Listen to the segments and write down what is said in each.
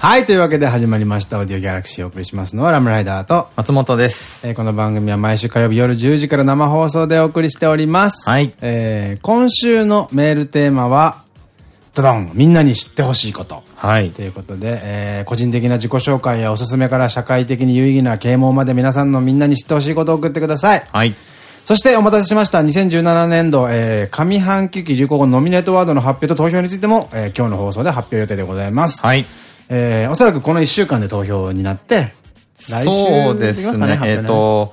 はい、というわけで始まりました。オーディオギャラクシーをお送りしますのはラムライダーと松本です。えー、この番組は毎週火曜日夜10時から生放送でお送りしております。はい。えー、今週のメールテーマは、ドドンみんなに知ってほしいこと。はい。ということで、えー、個人的な自己紹介やおすすめから社会的に有意義な啓蒙まで皆さんのみんなに知ってほしいことを送ってください。はい。そしてお待たせしました。2017年度、えー、上半期流行語ノミネートワードの発表と投票についても、えー、今日の放送で発表予定でございます。はい。えー、おそらくこの1週間で投票になって、来週そうですね。えっ、と、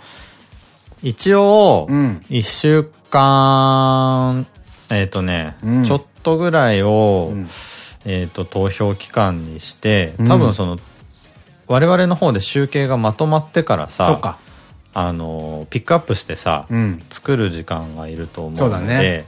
一応、1週間、えっ、とね、うん、ちょっとぐらいを、うん、えっと、投票期間にして、多分その、うん、我々の方で集計がまとまってからさ、あの、ピックアップしてさ、作る時間がいると思うので、ね、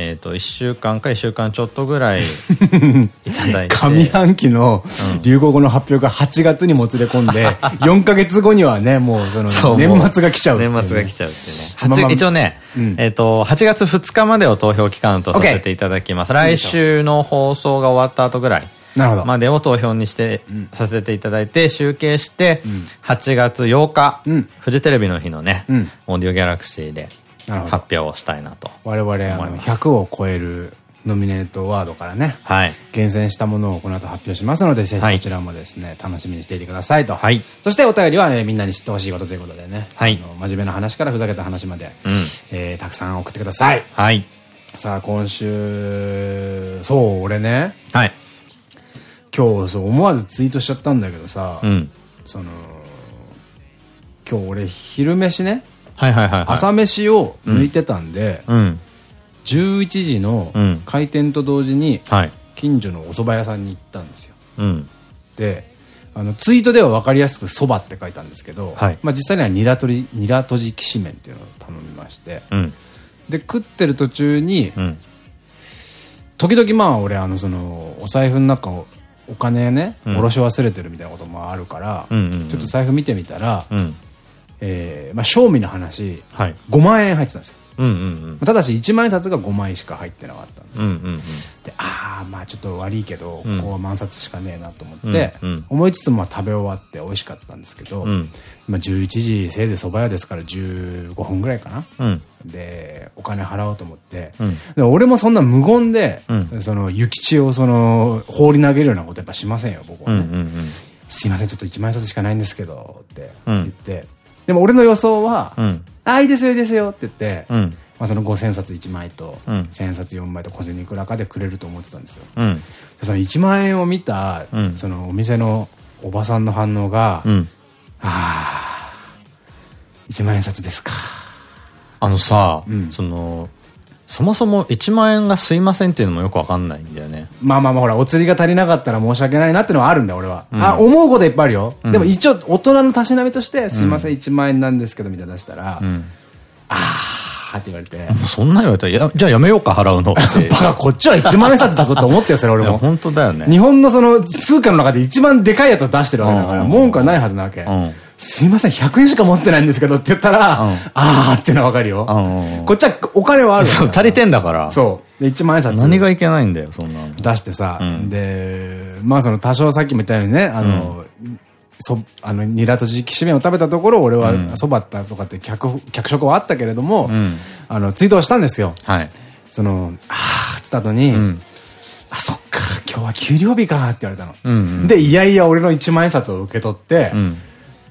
えっと、1週間か1週間ちょっとぐらい いただいて。上半期の流行語の発表が8月にもつれ込んで、4か月後にはね、もうその、年末が来ちゃう、ね、年末が来ちゃうってね。一応ね、えっと、8月2日までを投票期間とさせていただきます。来週の放送が終わった後ぐらい。までを投票にして、させていただいて、集計して、8月8日、フジテレビの日のね、オーディオギャラクシーで、発表をしたいなと。我々あの100を超えるノミネートワードからね、はい、厳選したものをこの後発表しますので、ぜひこちらもですね、はい、楽しみにしていてくださいと。はい、そしてお便りは、えー、みんなに知ってほしいことということでね、はい、あの真面目な話からふざけた話まで、うん、えー、たくさん送ってください。はい。さあ、今週、そう、俺ね、はい。今日、そう、思わずツイートしちゃったんだけどさ、うん、その、今日俺昼飯ね、朝飯を抜いてたんで、うん、11時の開店と同時に、近所のお蕎麦屋さんに行ったんですよ。うん、で、あの、ツイートでは分かりやすく蕎麦って書いたんですけど、はい、まあ実際にはニラとり、ニラとじきしめんっていうのを頼みまして、うん、で、食ってる途中に、うん、時々まあ俺、あの、その、お財布の中を、お金ね、下ろし忘れてるみたいなこともあるから、ちょっと財布見てみたら、えー、まあ、賞味の話、はい、5万円入ってたんですよ。ただし1万円札が5枚しか入ってなかったんですよ。で、ああ、まあちょっと悪いけど、ここは万冊しかねえなと思って、思いつつも食べ終わって美味しかったんですけど、まあ11時せいぜい蕎麦屋ですから15分ぐらいかな。で、お金払おうと思って、で俺もそんな無言で、その、諭吉をその、放り投げるようなことやっぱしませんよ、僕はね。すいません、ちょっと1万円札しかないんですけど、って言って、でも俺の予想は、うん、あ、いいですよ、いいですよって言って、うん、まあその5000冊1枚と、うん、1000円札4枚と小銭いくらかでくれると思ってたんですよ。うん、その1万円を見た、そのお店のおばさんの反応が、うん、ああ、1万円札ですか。あのさ、その、そもそも1万円がすいませんっていうのもよくわかんないんだよね。まあまあまあほら、お釣りが足りなかったら申し訳ないなってのはあるんだよ、俺は。うん、あ、思うこといっぱいあるよ。うん、でも一応、大人のたしなみとして、すいません、1万円なんですけど、みたいな出したら、うん、あーって言われて。そんな言われたら、や、じゃあやめようか、払うの。バカ、こっちは1万円札だぞって思ってよ、それ俺も。本当だよね。日本のその、通貨の中で一番でかいやつを出してるわけだから、文句はないはずなわけ。すいません、100円しか持ってないんですけどって言ったら、ああっていうのはわかるよ。こっちはお金はあるそう、足りてんだから。そう。で、1万円札。何がいけないんだよ、そんな出してさ。で、まあその多少さっきも言ったようにね、あの、そ、あの、ニラとじきしめを食べたところ、俺はそばったとかって客、客食はあったけれども、あの、ツイートをしたんですよ。はい。その、あーってった後に、あ、そっか、今日は給料日かって言われたの。で、いやいや俺の1万円札を受け取って、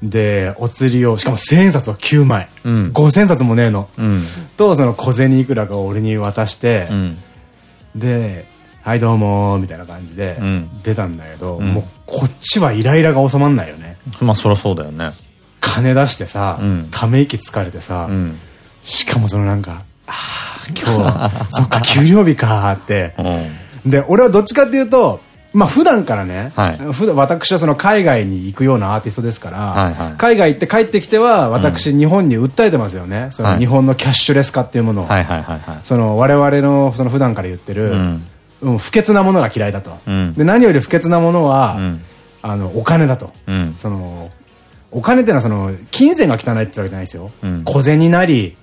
で、お釣りを、しかも千円札を9枚。うん、5000冊もねえの。うん、と、その小銭いくらかを俺に渡して、うん、で、はいどうもみたいな感じで出たんだけど、うん、もうこっちはイライラが収まんないよね。まあそりゃそうだよね。金出してさ、ため息疲れてさ、しかもそのなんか、ああ、今日は、そっか、給料日かって。で、俺はどっちかっていうと、まあ普段からね、はい、普段私はその海外に行くようなアーティストですから、はいはい、海外行って帰ってきては私日本に訴えてますよね。その日本のキャッシュレス化っていうものを。その我々のその普段から言ってる、うん。うん、不潔なものが嫌いだと。うん、で何より不潔なものは、うん、あの、お金だと。その、お金っていうのはその、金銭が汚いってわけじゃないですよ。小銭なり、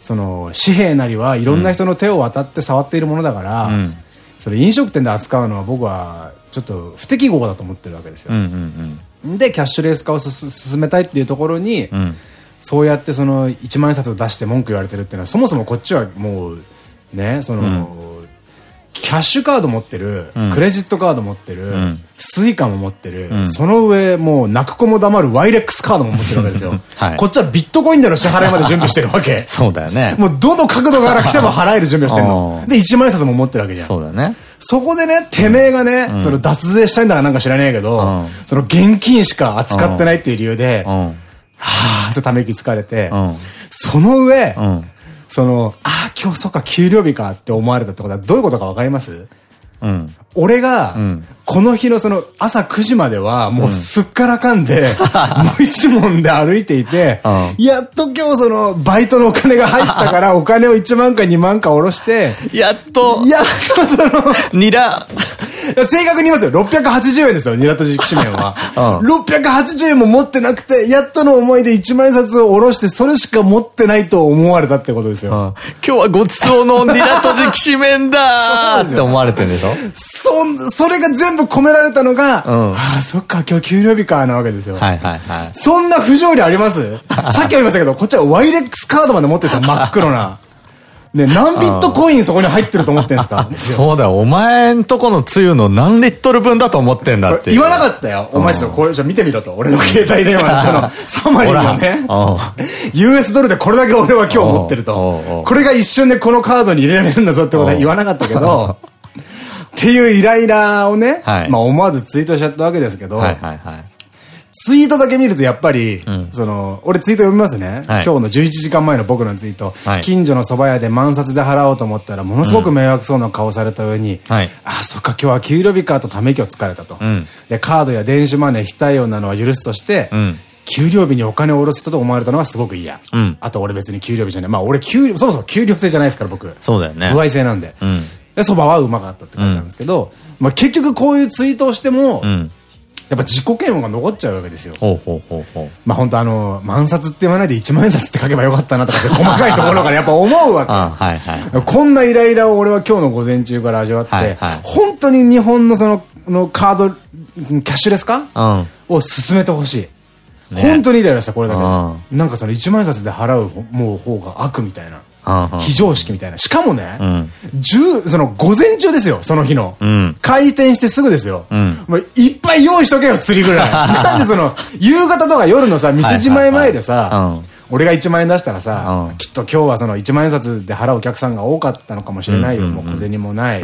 その、紙幣なりはいろんな人の手を渡って触っているものだから、それ飲食店で扱うのは僕はちょっと不適合だと思ってるわけですよ。で、キャッシュレス化を進めたいっていうところに、うん、そうやってその1万円札を出して文句言われてるっていうのは、そもそもこっちはもう、ね、その、うんキャッシュカード持ってる、うん、クレジットカード持ってる、うん、スイカも持ってる、うん、その上、もう泣く子も黙る Wirexカードも持ってるわけですよ。はい、こっちはビットコインでの支払いまで準備してるわけ。そうだよね。もうどの角度から来ても払える準備をしてるの。で、1万円札も持ってるわけじゃん。そうだね。そこでね、てめえがね、その脱税したいんだかなんか知らねえけど、その現金しか扱ってないっていう理由で、はぁーってため息つかれて、その上、その、ああ、今日そっか、給料日かって思われたってことはどういうことかわかります？うん、俺が、この日のその朝9時まではもうすっからかんで、もう一問で歩いていて、やっと今日そのバイトのお金が入ったから お金を1万か2万か下ろして、やっと、やっとその、ニラ、正確に言いますよ。680円ですよ、ニラとじきしめんは。うん、680円も持ってなくて、やっとの思いで1万円札を下ろして、それしか持ってないと思われたってことですよ。うん、今日はごちそうのニラとじきしめんだーって思われてるんでしょ？そ、それが全部込められたのが、うん、ああ、そっか、今日給料日か、なわけですよ。はいはいはい。そんな不条理あります？さっきも言いましたけど、こっちはワイレックスカードまで持ってるんですよ、真っ黒な。ね、何ビットコインそこに入ってると思ってんすか？そうだよ。お前んとこのつゆの何リットル分だと思ってんだって言わなかったよ。お前ちょっとこれ、じゃ見てみろと。俺の携帯電話のその、サマリーのね。US ドルでこれだけ俺は今日持ってると。これが一瞬でこのカードに入れられるんだぞってことは言わなかったけど、っていうイライラをね、まあ思わずツイートしちゃったわけですけど、はいはいはい。ツイートだけ見るとやっぱり、うん、その、俺ツイート読みますね。はい、今日の11時間前の僕のツイート。はい、近所の蕎麦屋で満札で払おうと思ったら、ものすごく迷惑そうな顔された上に、あ、そっか、今日は給料日かとため息をつかれたと。うん、で、カードや電子マネー非対応なのは許すとして、給料日にお金を下ろすと思われたのはすごく嫌。うん、あと俺別に給料日じゃない。まあ俺給料、そもそも給料制じゃないですから僕。そうだよね。歩合制なんで。うん、で、蕎麦はうまかったって書いてあるんですけど、まあ結局こういうツイートをしても、やっぱ自己嫌悪が残っちゃうわけですよ。まあ本当あの、万札って言わないで1万円札って書けばよかったなとか細かいところからやっぱ思うわけ。はいはい。こんなイライラを俺は今日の午前中から味わって、はいはい、本当に日本のその、のカード、キャッシュレスか、うん、を進めてほしい。ね、本当にイライラした、これだけ。なんかその1万円札で払うもう方が悪みたいな。非常識みたいな。しかもね、うん、その午前中ですよ、その日の。うん、開店してすぐですよ。うん、もういっぱい用意しとけよ、釣りぐらい。なんでその、夕方とか夜のさ、店じまい前でさ、俺が1万円出したらさ、きっと今日はその1万円札で払うお客さんが多かったのかもしれないよ。もう小銭もない。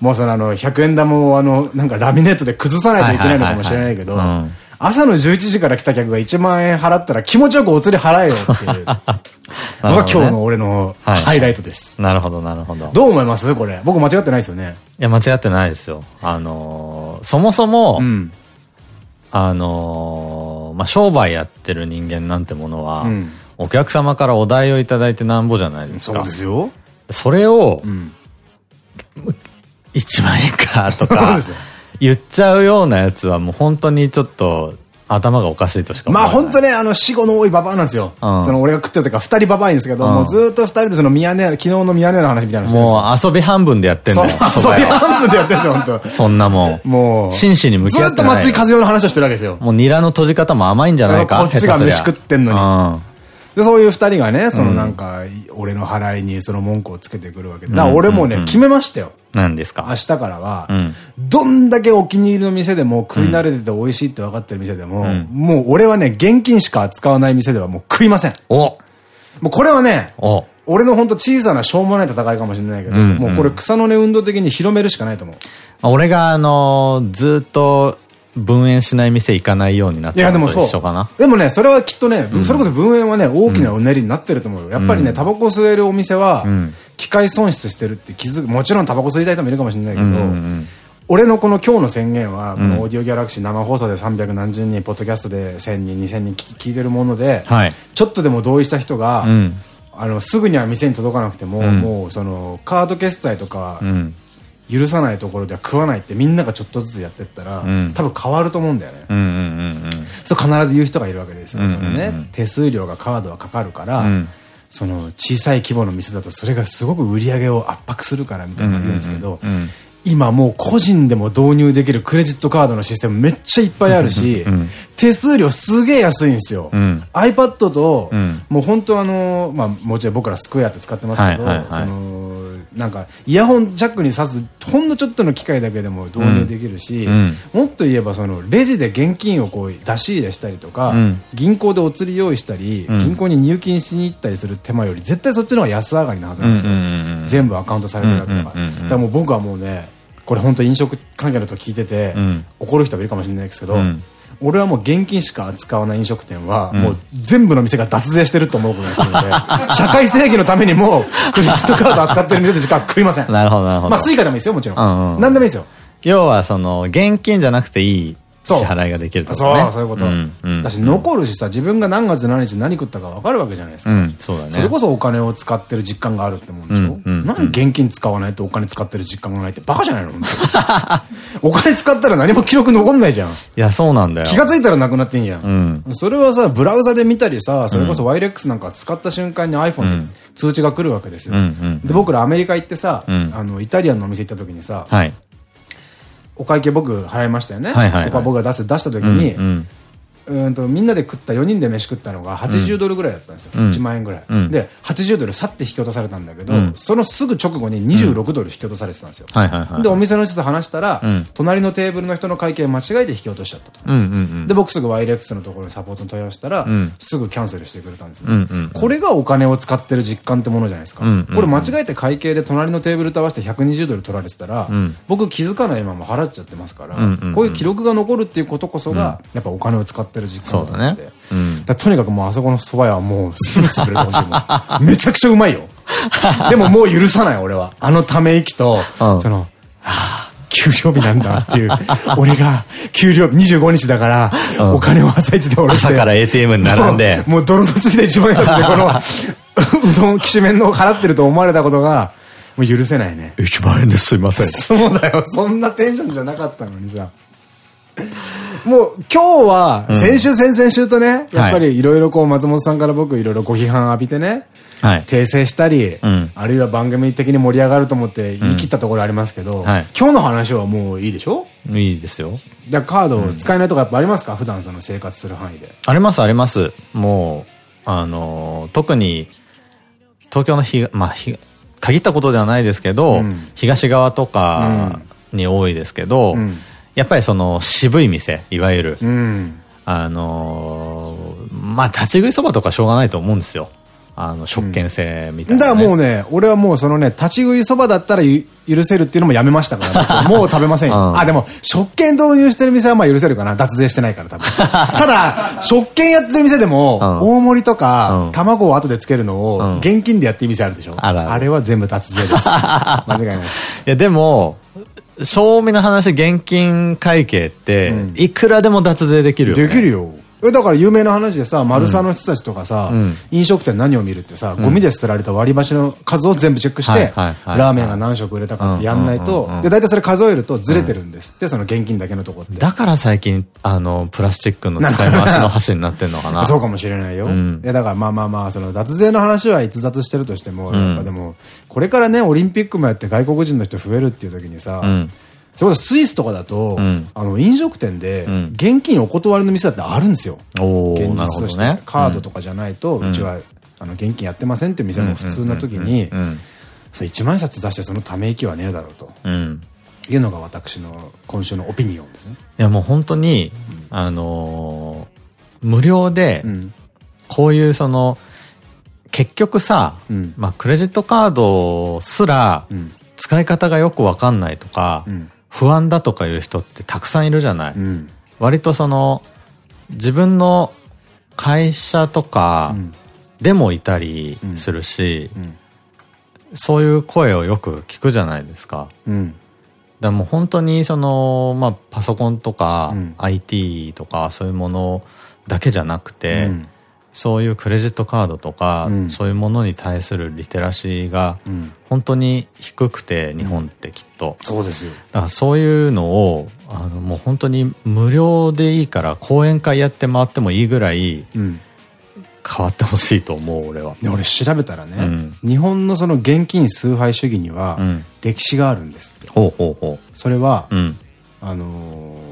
もうそのあの、100円玉をあの、なんかラミネットで崩さないといけないのかもしれないけど、朝の11時から来た客が1万円払ったら気持ちよくお釣り払えよっていう。のが今日の俺のハイライトです。なるほど、なるほど。どう思います？これ。僕間違ってないですよね。いや、間違ってないですよ。あのー、そもそも、うん、あのー、まあ、商売やってる人間なんてものは、うん、お客様からお題をいただいてなんぼじゃないですか。そうですよ。それを、うん、1万円かとか、言っちゃうようなやつはもう本当にちょっと頭がおかしいとしかまあ本当ね、あの、死後の多いババアなんですよ。うん、その俺が食ってる時は二人ババアいんですけど、うん、もうずっと二人でその宮根、昨日の宮根の話みたいなもう遊び半分でやってんだよ。遊び半分でやってんですよ、本当そんなもん。もう。真摯に向き合ってずっと松井和代の話をしてるわけですよ。もうニラの閉じ方も甘いんじゃないかこっちが飯食ってんのに。で、そういう二人がね、そのなんか、俺の払いにその文句をつけてくるわけで。だから俺もね、決めましたよ。何ですか？明日からは、どんだけお気に入りの店でも食い慣れてて美味しいって分かってる店でも、もう俺はね、現金しか扱わない店ではもう食いません。お。もうこれはね、俺のほんと小さなしょうもない戦いかもしれないけど、もうこれ草の根運動的に広めるしかないと思う。俺があの、ずっと、分煙しない店行かないようになったのと一緒かな？でもね、それはきっとね、うん、それこそ分煙はね、大きなうねりになってると思うよ。やっぱりね、タバコ吸えるお店は、機械損失してるって気づく。もちろんタバコ吸いたい人もいるかもしれないけど、俺のこの今日の宣言は、このオーディオギャラクシー生放送で300何十人、ポッドキャストで1000人、2000人聞いてるもので、はい、ちょっとでも同意した人が、あの、すぐには店に届かなくても、もうその、カード決済とか、許さないところでは食わないってみんながちょっとずつやってったら、うん、多分変わると思うんだよね。そう必ず言う人がいるわけですよ。そのね、手数料がカードはかかるから、うん、その小さい規模の店だとそれがすごく売り上げを圧迫するからみたいなの言うんですけど、今もう個人でも導入できるクレジットカードのシステムめっちゃいっぱいあるし、手数料すげえ安いんですよ。うん、iPad と、うん、もう本当あの、まあもちろん僕らスクエアって使ってますけど、その、なんかイヤホンジャックに挿すほんのちょっとの機械だけでも導入できるし、うん、もっと言えばそのレジで現金をこう出し入れしたりとか、銀行でお釣り用意したり、銀行に入金しに行ったりする手間より絶対そっちの方が安上がりなはずなんですよ。全部アカウントされてるわけだから。だからもう僕はもうね、これ本当飲食関係の人聞いてて、うん、怒る人もいるかもしれないですけど、うん、俺はもう現金しか扱わない飲食店は、もう全部の店が脱税してると思うことにするので、社会正義のためにも、クレジットカード扱ってる店でしか食いません。なるほど、なるほど。まあ、スイカでもいいですよ、もちろん。うんうん、何でもいいですよ。要は、その、現金じゃなくていい支払いができるとかね。そう、そういうこと。だし、残るしさ、自分が何月何日何食ったか分かるわけじゃないですか。そうだね。それこそお金を使ってる実感があるってもんでしょ？何現金使わないとお金使ってる実感がないってバカじゃないの？お金使ったら何も記録残んないじゃん。いや、そうなんだよ。気がついたらなくなってんじゃん。それはさ、ブラウザで見たりさ、それこそ YLEX なんか使った瞬間に iPhone で通知が来るわけですよ。で、僕らアメリカ行ってさ、あの、イタリアンのお店行った時にさ、お会計僕払いましたよね。ここは僕が出す、出した時に、うんとみんなで食った4人で飯食ったのが80ドルぐらいだったんですよ、うん、1万円ぐらい、うん、で80ドルさって引き落とされたんだけど、うん、そのすぐ直後に26ドル引き落とされてたんですよ。でお店の人と話したら、隣のテーブルの人の会計間違えて引き落としちゃったと。で僕すぐ YLEX のところにサポートに問い合わせたら、すぐキャンセルしてくれたんですね、これがお金を使ってる実感ってものじゃないですか、これ間違えて会計で隣のテーブルと合わせて120ドル取られてたら、僕気づかないまま払っちゃってますから、こういう記録が残るっていうことこそが、やっぱお金を使ってる実感だねで。うん、とにかくもうあそこの蕎麦屋はもうすぐ潰れてほしい。めちゃくちゃうまいよ。でももう許さない俺は。あのため息と、うん、その、はぁ、給料日なんだっていう。俺が給料日25日だから、お金を朝一で下ろして。朝から ATM に並んで。もう泥のついた一万円札でこの、うどんきしめんの払ってると思われたことが、もう許せないね。1万円ですすいません。そうだよ。そんなテンションじゃなかったのにさ。もう今日は、先週先々週とね、やっぱりい。ろいろこう松本さんから僕いろいろご批判浴びてね、はい、訂正したり、うん、あるいは番組的に盛り上がると思って言い切ったところありますけど、うんはい、今日の話はもういいでしょ？いいですよ。じゃカード使えないとかやっぱありますか、うん、普段その生活する範囲で。ありますあります。もう、あのー、特に、東京の日、まあ、日、限ったことではないですけど、東側とかに多いですけど、やっぱりその渋い店、いわゆる。うん、あのー、まあ、立ち食いそばとかしょうがないと思うんですよ。あの、食券制みたいな、ね、だからもうね、俺はもうそのね、立ち食いそばだったら許せるっていうのもやめましたから、もう食べませんよ。うん、あ、でも、食券導入してる店はまあ許せるかな。脱税してないから多分。ただ、食券やってる店でも、うん、大盛りとか、うん、卵を後でつけるのを、現金でやってる店あるでしょ。ああれは全部脱税です。間違いないです。いや、でも、正味の話、現金会計って、いくらでも脱税できるよね。できるよ。え、だから有名な話でさ、丸サの人たちとかさ、うん、飲食店何を見るってさ、ゴミで捨てられた割り箸の数を全部チェックして、ラーメンが何食売れたかってやんないと、で、大体それ数えるとずれてるんですって、その現金だけのとこって。だから最近、あの、プラスチックの使い回しの箸になってんのかな。そうかもしれないよ。うん、いや、だからまあまあまあ、その脱税の話は逸脱してるとしても、やっぱでも、これからね、オリンピックもやって外国人の人増えるっていう時にさ、うんそれこそスイスとかだと、うん、あの、飲食店で、現金お断りの店だってあるんですよ。現実として。ね、カードとかじゃないと、うちは、あの、現金やってませんっていう店も普通な時に、そ1万円札出してそのため息はねえだろうと。いうのが私の今週のオピニオンですね。いやもう本当に、あの無料で、こういうその、結局さ、まあクレジットカードすら、使い方がよくわかんないとか、不安だとかいう人ってたくさんいるじゃない。うん、割とその、自分の会社とかでもいたりするし、そういう声をよく聞くじゃないですか。うん、だもう本当にその、まあ、パソコンとか IT とかそういうものだけじゃなくて、うんそういうクレジットカードとか、うん、そういうものに対するリテラシーが本当に低くて、日本ってきっと、うん、そうですよ。だからそういうのをあのもう本当に無料でいいから講演会やって回ってもいいぐらい、うん、変わってほしいと思う、俺は。俺調べたらね、うん、日本のその現金崇拝主義には、歴史があるんですって。ほうほうほう。それは、うん、あのー、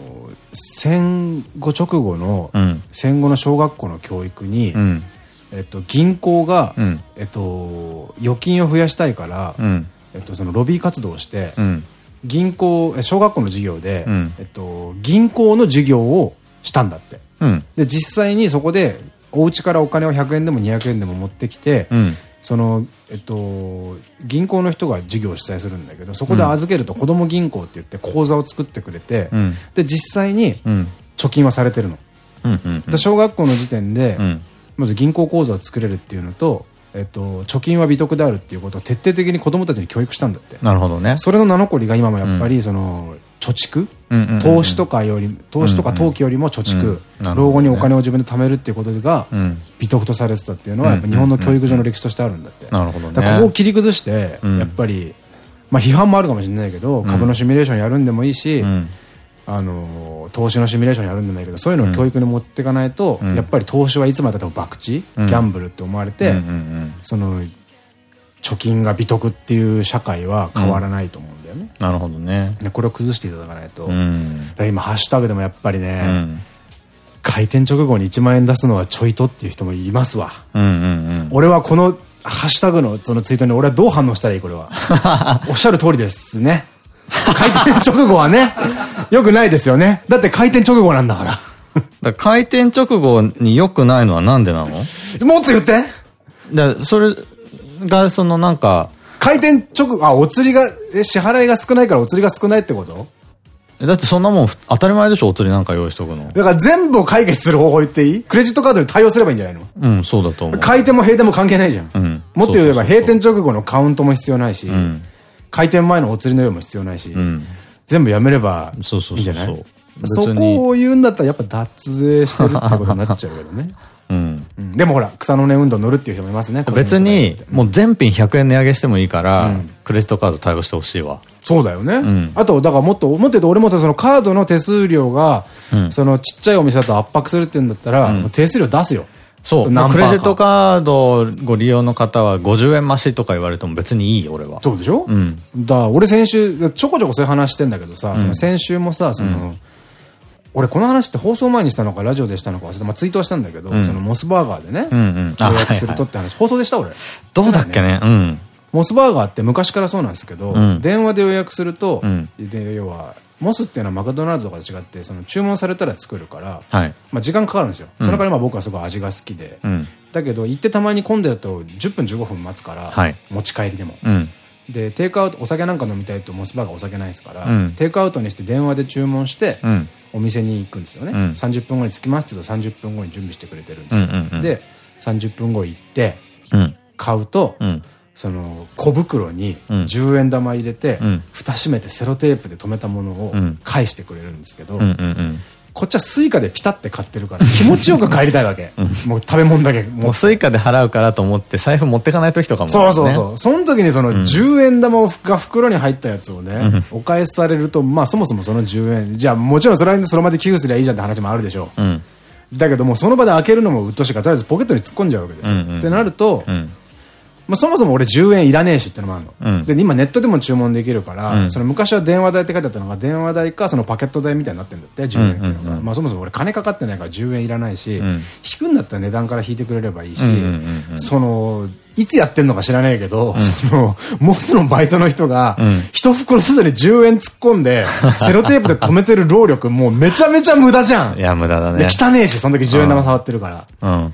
戦後直後の、戦後の小学校の教育に、えっと、銀行が、えっと、預金を増やしたいから、えっと、そのロビー活動をして、銀行、小学校の授業で、えっと、銀行の授業をしたんだって。で、実際にそこで、お家からお金を100円でも200円でも持ってきて、うん、その、えっと、銀行の人が授業を主催するんだけど、そこで預けると子供銀行って言って口座を作ってくれて、うん、で、実際に貯金はされてるの。小学校の時点で、まず銀行口座を作れるっていうのと、えっと、貯金は美徳であるっていうことを徹底的に子供たちに教育したんだって。なるほどね。それの名残が今もやっぱり、その、貯蓄投資とかより、投資とか投機よりも貯蓄、老後にお金を自分で貯めるっていうことが、美徳とされてたっていうのは、やっぱ日本の教育上の歴史としてあるんだって。なるほどね。ここを切り崩して、やっぱり、まあ批判もあるかもしれないけど、株のシミュレーションやるんでもいいし、あの、投資のシミュレーションやるんでもいいけど、そういうのを教育に持っていかないと、やっぱり投資はいつまでたっても博打、ギャンブルって思われて、その、貯金が美徳っていう社会は変わらないと思う。んだよね。なるほどね。これを崩していただかないと。うん、今、ハッシュタグでもやっぱりね、うん、開店直後に1万円出すのはちょいとっていう人もいますわ。俺はこのハッシュタグのそのツイートに俺はどう反応したらいいこれは。おっしゃる通りですね。開店直後はね、よくないですよね。だって開店直後なんだから。だから開店直後に良くないのはなんでなの？もっと言ってだそれが、そのなんか、開店直後、あ、お釣りが、え、支払いが少ないからお釣りが少ないってこと？だってそんなもん当たり前でしょお釣りなんか用意しとくの。だから全部を解決する方法言っていい？クレジットカードで対応すればいいんじゃないの？うん、そうだと思う。開店も閉店も関係ないじゃん。うん。もっと言えば閉店直後のカウントも必要ないし、うん、開店前のお釣りの用も必要ないし、うん、全部やめればいいんじゃない？そうそうそうそこを言うんだったらやっぱ脱税してるってことになっちゃうけどね。うん。でもほら、草の根運動乗るっていう人もいますね。別に、もう全品100円値上げしてもいいから、クレジットカード対応してほしいわ。そうだよね。あと、だからもっと、もっと言うと俺もそのカードの手数料が、そのちっちゃいお店だと圧迫するって言うんだったら、手数料出すよ。そう。クレジットカードご利用の方は50円増しとか言われても別にいい、俺は。そうでしょ？うん。だ俺先週、ちょこちょこそういう話してんだけどさ、その先週もさ、その、俺この話って放送前にしたのかラジオでしたのか忘れて、まあ、ツイートはしたんだけど、うん、そのモスバーガーでね、予約するとって話、放送でした俺。どうだっけね、うん、モスバーガーって昔からそうなんですけど、うん、電話で予約すると、で要は、モスっていうのはマクドナルドとかと違って、その注文されたら作るから、はい、まあ時間かかるんですよ。そのからまあ僕はすごい味が好きで、だけど行ってたまに混んでると10分15分待つから、はい、持ち帰りでも。で、テイクアウト、お酒なんか飲みたいとモスバーガーお酒ないですから、テイクアウトにして電話で注文して、お店に行くんですよね。うん、30分後に着きますけど30分後に準備してくれてるんですよ。で、30分後行って、買うと、その小袋に10円玉入れて、蓋閉めてセロテープで留めたものを返してくれるんですけど、こっちはスイカでピタって買ってるから気持ちよく帰りたいわけ。もう食べ物だけ。もうスイカで払うからと思って財布持ってかない時とかも、そうそうそう。その時にその10円玉が袋に入ったやつをね、お返しされると、まあそもそもその10円、じゃあもちろんそれはその場で寄付すりゃいいじゃんって話もあるでしょう。だけどもその場で開けるのも鬱陶しいからとりあえずポケットに突っ込んじゃうわけですよ。ってなると、まあ、そもそも俺10円いらねえしってのもあるの。うん、で、今ネットでも注文できるから、うん、その昔は電話代って書いてあったのが、電話代かそのパケット代みたいになってんだって、10円っていうのが。まあそもそも俺金かかってないから10円いらないし、うん、引くんだったら値段から引いてくれればいいし、その、いつやってんのか知らないけど、その、モスのバイトの人が、一袋すでに10円突っ込んで、セロテープで止めてる労力、もうめちゃめちゃ無駄じゃん。いや、無駄だね。汚ねえし、その時10円玉触ってるから。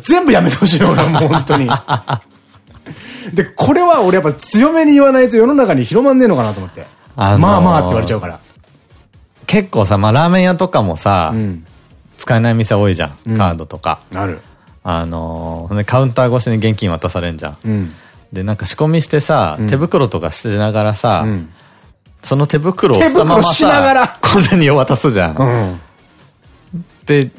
全部やめてほしいよ、俺はもう本当に。で、これは俺やっぱ強めに言わないと世の中に広まんねえのかなと思って。あのー、まあまあって言われちゃうから。結構さ、まあラーメン屋とかもさ、うん、使えない店多いじゃん。カードとか。ある。あのー、カウンター越しに現金渡されんじゃん。うん、で、なんか仕込みしてさ、手袋とかしながらさ、その手袋をしたままさ、小銭を渡すじゃん。で、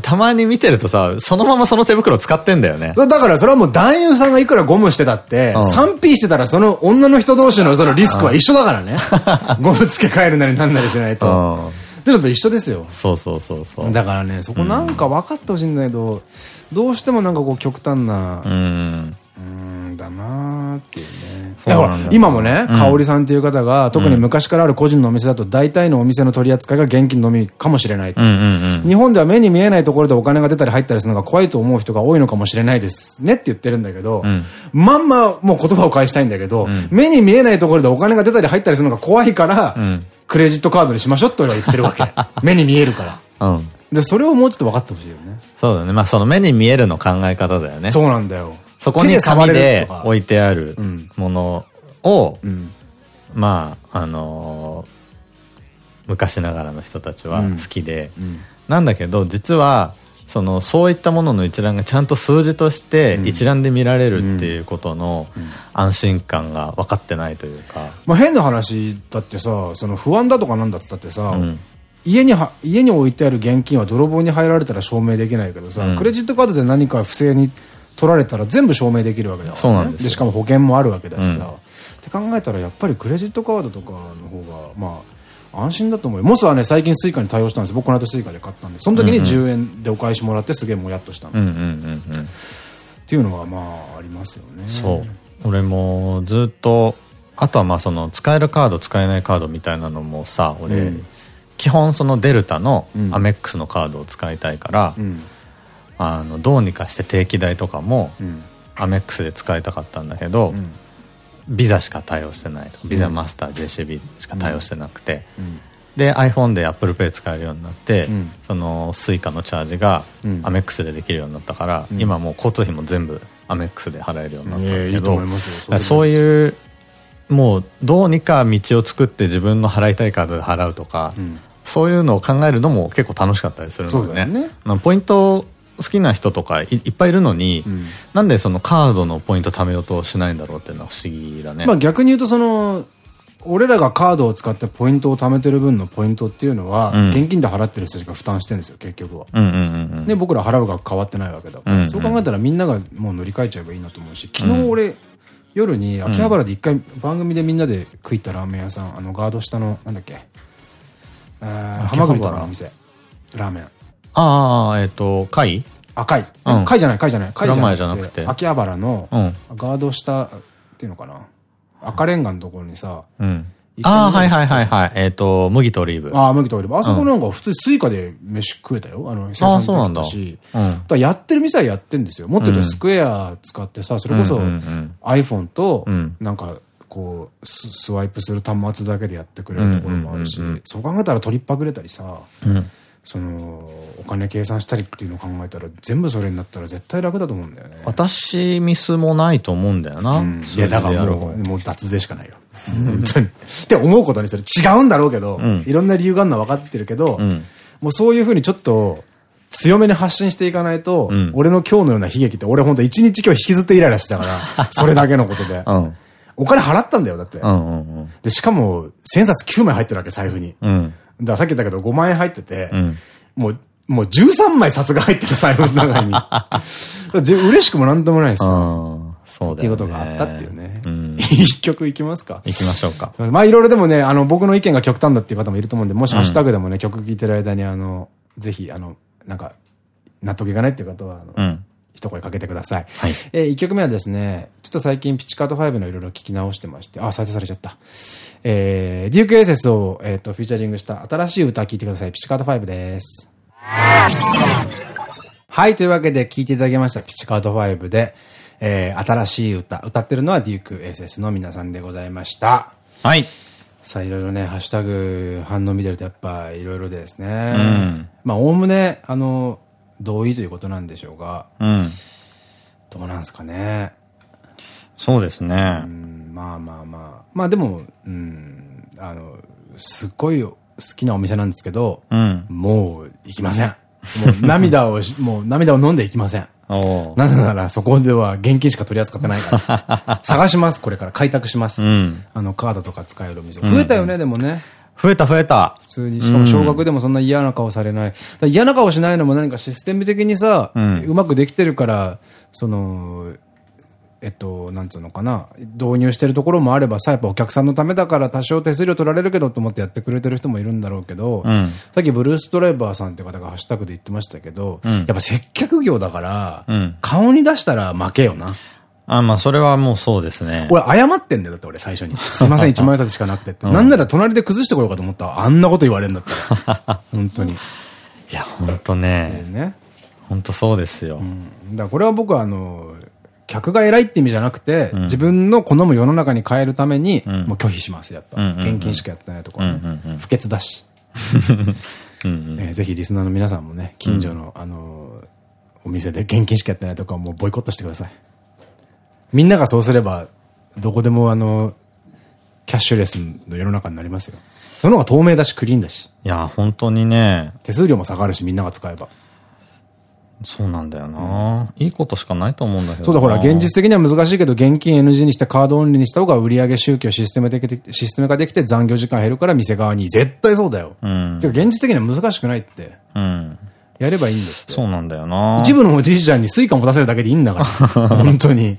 たまに見てるとさ、そのままその手袋使ってんだよね。だからそれはもう男優さんがいくらゴムしてたって、うん、3P してたらその女の人同士のそのリスクは一緒だからね。ゴム付け替えるなりなんなりしないと。ってのと一緒ですよ。そうそうそうそう。だからね、そこなんか分かってほしいんだけど、どうしてもなんかこう極端な、うん。うんだなーっていうね。今もね、香織さんっていう方が、特に昔からある個人のお店だと大体のお店の取り扱いが現金のみかもしれない日本では目に見えないところでお金が出たり入ったりするのが怖いと思う人が多いのかもしれないですねって言ってるんだけど、うん、まんまもう言葉を返したいんだけど、うん、目に見えないところでお金が出たり入ったりするのが怖いから、うん、クレジットカードにしましょうって俺は言ってるわけ。目に見えるから。うんで、それをもうちょっと分かってほしいよね。そうだね。まあ、その目に見えるの考え方だよね。そうなんだよ。そこに紙で置いてあるものを、うん、まあ、あのー、昔ながらの人たちは好きで、うん。うん、なんだけど、実は、その、そういったものの一覧がちゃんと数字として一覧で見られるっていうことの安心感が分かってないというか。まあ変な話だってさ、その不安だとかなんだったってさ、家には、家に置いてある現金は泥棒に入られたら証明できないけどさ、クレジットカードで何か不正に取られたら全部証明できるわけだから、ね、そうなんですでしかも保険もあるわけだしさ、うん、って考えたらやっぱりクレジットカードとかの方がまあ安心だと思うよ。モスはね最近スイカに対応したんです僕この間スイカで買ったんでその時に10円でお返しもらってすげえもやっとしたの。っていうのはまあありますよね。そう。俺もずっとあとはまあその使えるカード使えないカードみたいなのもさ俺、うん、基本そのデルタのアメックスのカードを使いたいから、うんあのどうにかして定期代とかも、アメックスで使いたかったんだけど、うん、ビザしか対応してないビザマスター JCB しか対応してなくて、で iPhone で ApplePay 使えるようになって、うん、その Suica のチャージがアメックスでできるようになったから、うん、今もう交通費も全部アメックスで払えるようになったんだけどそういうもうどうにか道を作って自分の払いたいカードで払うとか、うん、そういうのを考えるのも結構楽しかったりするのでね。ね。ポイント好きな人とかいっぱいいるのに、うん、なんでそのカードのポイント貯めようとしないんだろうっていうのは不思議だね。まあ逆に言うとその、俺らがカードを使ってポイントを貯めてる分のポイントっていうのは、現金で払ってる人しか負担してるんですよ、結局は。で、僕ら払う額変わってないわけだから。そう考えたらみんながもう乗り換えちゃえばいいなと思うし、昨日俺、夜に秋葉原で一回番組でみんなで食いったラーメン屋さん、あのガード下の、なんだっけ、ハマグリとのお店、ラーメン。ああ、えっ、と、貝？赤い。貝じゃない、貝じゃない。貝じゃなくて。秋葉原の、ガード下っていうのかな？赤レンガのところにさ、ああ、はいはいはいはい。えっと、麦とオリーブ。ああ、麦とオリーブ。あそこなんか普通スイカで飯食えたよ。あの、生産そうなんだ。し。だやってる店はやってんですよ。もっと言うとスクエア使ってさ、それこそ iPhone と、なんか、こう、スワイプする端末だけでやってくれるところもあるし、そう考えたら取りっぱぐれたりさ、その、お金計算したりっていうのを考えたら、全部それになったら絶対楽だと思うんだよね。私、ミスもないと思うんだよな。うん、いや、だからもう、もう脱税しかないよ。本当に。って思うことにする。違うんだろうけど、うん、いろんな理由があるのは分かってるけど、うん、もうそういうふうにちょっと、強めに発信していかないと、俺の今日のような悲劇って、俺本当一日今日引きずってイライラしてたから、それだけのことで。お金払ったんだよ、だって。で、しかも、千冊9枚入ってるわけ、財布に。だからさっき言ったけど5万円入ってて、うん、もう、もう13枚札が入ってた財布の中に。嬉しくもなんともないですよ。そうだね。っていうことがあったっていうね。一曲いきますかいきましょうか。まあいろいろでもね、あの、僕の意見が極端だっていう方もいると思うんで、もしハッシュタグでもね、曲聴いてる間に、あの、ぜひ、あの、なんか、納得いかないっていう方は、あの、一声かけてください。はい。えー、一曲目はですね、ちょっと最近ピチカート5のいろいろ聞き直してまして、あ、再生されちゃった。えー、デュークエーセスを、えっ、ー、と、フィーチャリングした新しい歌聴いてください。ピチカート5です。はい、というわけで聴いていただきました。ピチカート5で、えー、新しい歌。歌ってるのはデュークエーセスの皆さんでございました。はい。さあ、いろいろね、ハッシュタグ反応見てるとやっぱいろいろでですね。うん、まあ、おおむね、あの、同意ということなんでしょうが、うん、どうなんですかね。そうですね。まあまあまあ。まあでも、うん、あの、すっごい好きなお店なんですけど、うん、もう行きません。もう涙を、もう涙を飲んでいきません。なぜならそこでは現金しか取り扱ってないから。探します、これから開拓します。うん、あの、カードとか使えるお店。増えたよね、でもね。増えた増えた。普通に。しかも少額でもそんな嫌な顔されない。嫌な顔しないのも何かシステム的にさ、うん、うまくできてるから、その、えっと、なんつうのかな、導入してるところもあればさ、やっぱお客さんのためだから多少手数料取られるけどと思ってやってくれてる人もいるんだろうけど、うん、さっきブルースドライバーさんって方がハッシュタグで言ってましたけど、うん、やっぱ接客業だから、うん、顔に出したら負けよな。あ、まあ、それはもうそうですね。俺、謝ってんだよ、だって俺、最初に。すいません、一万円札しかなくてって。なんなら隣で崩してこようかと思ったら、あんなこと言われるんだったら。本当に。いや、本当ね。ね。本当そうですよ。だからこれは僕は、あの、客が偉いって意味じゃなくて、うん、自分の好む世の中に変えるために、もう拒否します、やっぱ。現金しかやってないところ、ね。不潔だし。えぜひリスナーの皆さんもね、近所の、あの、お店で現金しかやってないとかもうボイコットしてください。みんながそうすれば、どこでもあの、キャッシュレスの世の中になりますよ。その方が透明だし、クリーンだし。いや、本当にね。手数料も下がるし、みんなが使えば。そうなんだよな、いいことしかないと思うんだけどそうだ、ほら、現実的には難しいけど、現金 NG にしてカードオンリーにした方が売上収益をシステム的システム化できて残業時間減るから店側に。絶対そうだよ。うん。てか現実的には難しくないって。うん。やればいいんですそうなんだよな一部のおじいちゃんにスイカ持たせるだけでいいんだから。本当に。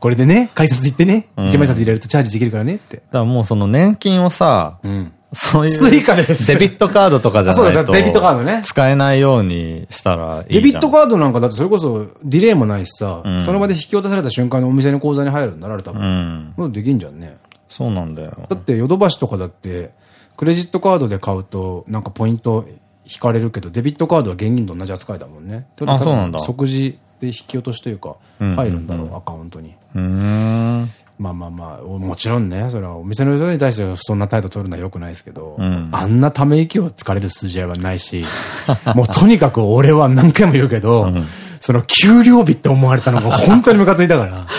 これでね、改札行ってね、一枚札入れるとチャージできるからねって。だからもうその年金をさ、うん、そういう。スイカです。デビットカードとかじゃないと。そうだ、デビットカードね。使えないようにしたらいいデビットカードなんかだってそれこそディレイもないしさ、うん、その場で引き落とされた瞬間にお店の口座に入るんだられたもん。うん。できんじゃんね。そうなんだよ。だってヨドバシとかだって、クレジットカードで買うと、なんかポイント引かれるけど、デビットカードは現金と同じ扱いだもんね。あ、そうなんだ。即時で引き落としというか、入るんだろう、アカウントに。うん。まあまあまあ、もちろんね、それはお店の人に対してそんな態度取るのは良くないですけど、うん、あんなため息をつかれる筋合いはないし、もうとにかく俺は何回も言うけど、うん、その給料日って思われたのが本当にムカついたから。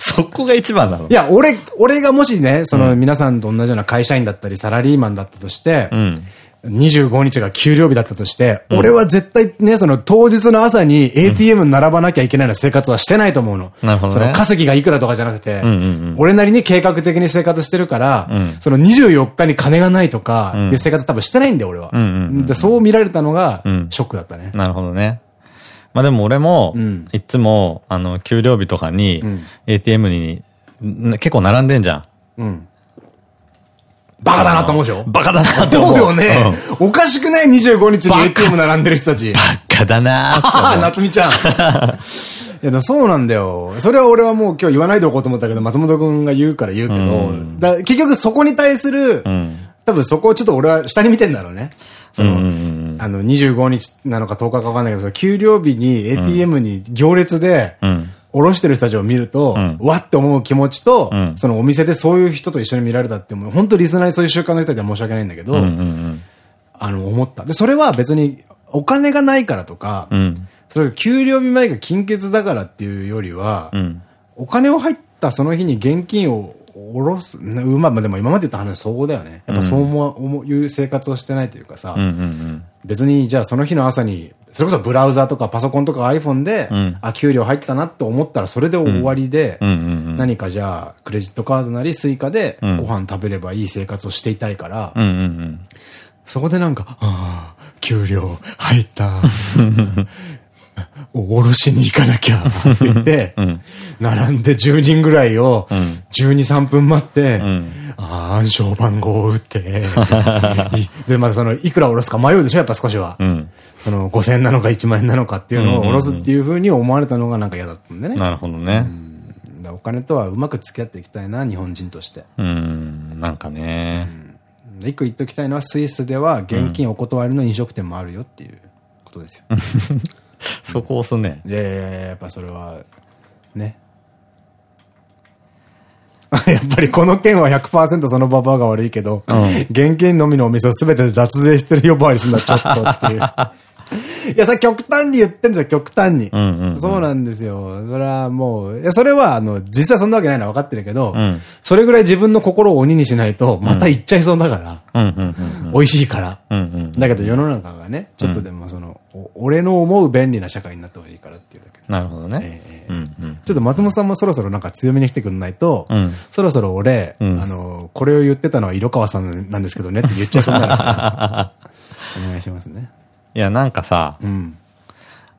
そこが一番なの？いや、俺、俺がもしね、その皆さんと同じような会社員だったり、サラリーマンだったとして、うん25日が給料日だったとして、うん、俺は絶対ね、その当日の朝に ATM に並ばなきゃいけないような生活はしてないと思うの。なるほど、ね、その稼ぎがいくらとかじゃなくて、俺なりに計画的に生活してるから、うん、その24日に金がないとか、っていう生活多分してないんだよ、俺は。で、そう見られたのが、ショックだったね。なるほどね。まあでも俺も、いつも、あの、給料日とかに、ATM に、結構並んでんじゃん。うん。バカだなと思うでしょ？バカだなと思う。よね。おかしくない ?25 日に ATM 並んでる人たち。バカだなああ、夏美ちゃん。いや、そうなんだよ。それは俺はもう今日言わないでおこうと思ったけど、松本くんが言うから言うけど、だ結局そこに対する、多分そこをちょっと俺は下に見てんだろうね。その、あの、25日なのか10日かわかんないけど、給料日に ATM に行列で、おろしてる人たちを見ると、うん、わって思う気持ちと、うん、そのお店でそういう人と一緒に見られたって、もう本当リスナーにそういう習慣の人では申し訳ないんだけど、あの、思った。で、それは別にお金がないからとか、うん、それが給料日前が金欠だからっていうよりは、お金を入ったその日に現金をおろす、まあでも今まで言った話は総合だよね。やっぱそう思ういう生活をしてないというかさ、別にじゃあその日の朝にそれこそブラウザとかパソコンとか iPhone で、うん、あ、給料入ったなって思ったらそれで終わりで、何かじゃあ、クレジットカードなりスイカでご飯食べればいい生活をしていたいから、そこでなんか、ああ、給料入った。おろしに行かなきゃって言って、並んで10人ぐらいを12、3分待って、ああ、暗証番号を打って、で、またその、いくらおろすか迷うでしょやっぱ少しは。その、5000円なのか1万円なのかっていうのをおろすっていうふうに思われたのがなんか嫌だったんでね。なるほどね。お金とはうまく付き合っていきたいな、日本人として。うん、なんかね。一個言っときたいのは、スイスでは現金お断りの飲食店もあるよっていうことですよ。そこ押すね。いやいややっぱそれは、ね。やっぱりこの件は100%そのババアが悪いけど、うん、現金のみのお店を全て脱税してる呼ばわりするのはちょっとっていう。いや、さ、極端に言ってんですよ、極端に。そうなんですよ。それはもう、いや、それは、あの、実際そんなわけないのは分かってるけど、うん、それぐらい自分の心を鬼にしないと、また行っちゃいそうだから。美味しいから。だけど世の中がね、ちょっとでもその、俺の思う便利な社会になってほしいからっていうだけ。なるほどね。ちょっと松本さんもそろそろなんか強めに来てくんないと、うん、そろそろ俺、うん、あの、これを言ってたのは色川さんなんですけどねって言っちゃいそうになるから。お願いしますね。いや、なんかさ、うん、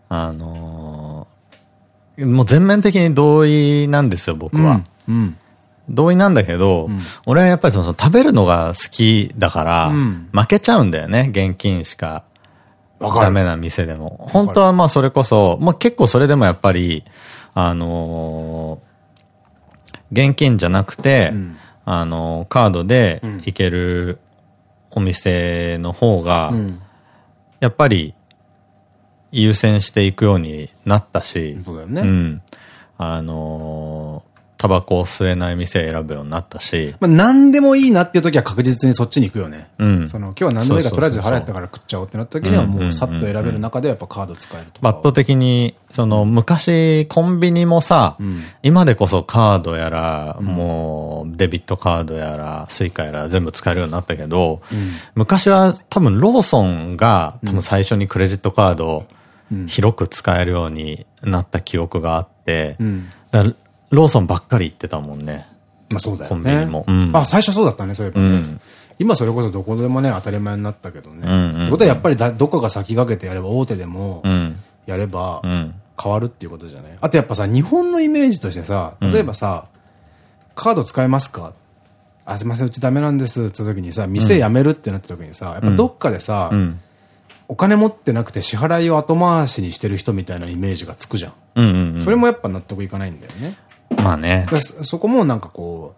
あのー、もう全面的に同意なんですよ、僕は。うん、うん。同意なんだけど、うん、俺はやっぱりその食べるのが好きだから、うん、負けちゃうんだよね、現金しか。ダメな店でも。本当はまあそれこそ、まあ結構それでもやっぱり、あのー、現金じゃなくて、うん、あのー、カードで行けるお店の方が、やっぱり優先していくようになったし、そうだよね。うん。あのータバコを吸えない店選ぶようになったし。まあ何でもいいなっていう時は確実にそっちに行くよね。うん。その、今日は何でもいいからとりあえず腹減ったから食っちゃおうってなった時にはもうさっと選べる中でやっぱカード使えるとか。圧倒的に、その昔コンビニもさ、うん、今でこそカードやら、もうデビットカードやら、スイカやら全部使えるようになったけど、うん、昔は多分ローソンが多分最初にクレジットカードを広く使えるようになった記憶があって、うん、ローソンばっかり行ってたもんね。まあそうだよね。コンビニも。うん、あ、最初そうだったね、そういえばね。うん、今それこそどこでもね、当たり前になったけどね。ってことはやっぱりだどこか先駆けてやれば、大手でも、やれば、変わるっていうことじゃない、あとやっぱさ、日本のイメージとしてさ、例えばさ、カード使えますか？あ、すいません、うちダメなんですって時にさ、店辞めるってなった時にさ、やっぱどっかでさ、お金持ってなくて支払いを後回しにしてる人みたいなイメージがつくじゃん。それもやっぱ納得いかないんだよね。まあね。そこもなんかこ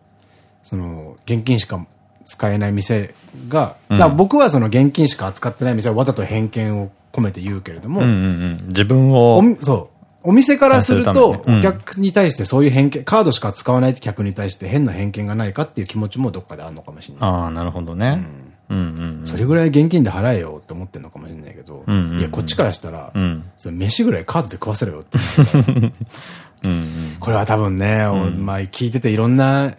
う、その、現金しか使えない店が、うん、僕はその現金しか扱ってない店はわざと偏見を込めて言うけれども、自分を。そう。お店からすると、お客に対してそういう偏見、カードしか使わないって客に対して変な偏見がないかっていう気持ちもどっかであるのかもしれない。ああ、なるほどね。それぐらい現金で払えよって思ってるのかもしれないけど、いや、こっちからしたら、その飯ぐらいカードで食わせろよって。これは多分ね、まあ聞いてていろんな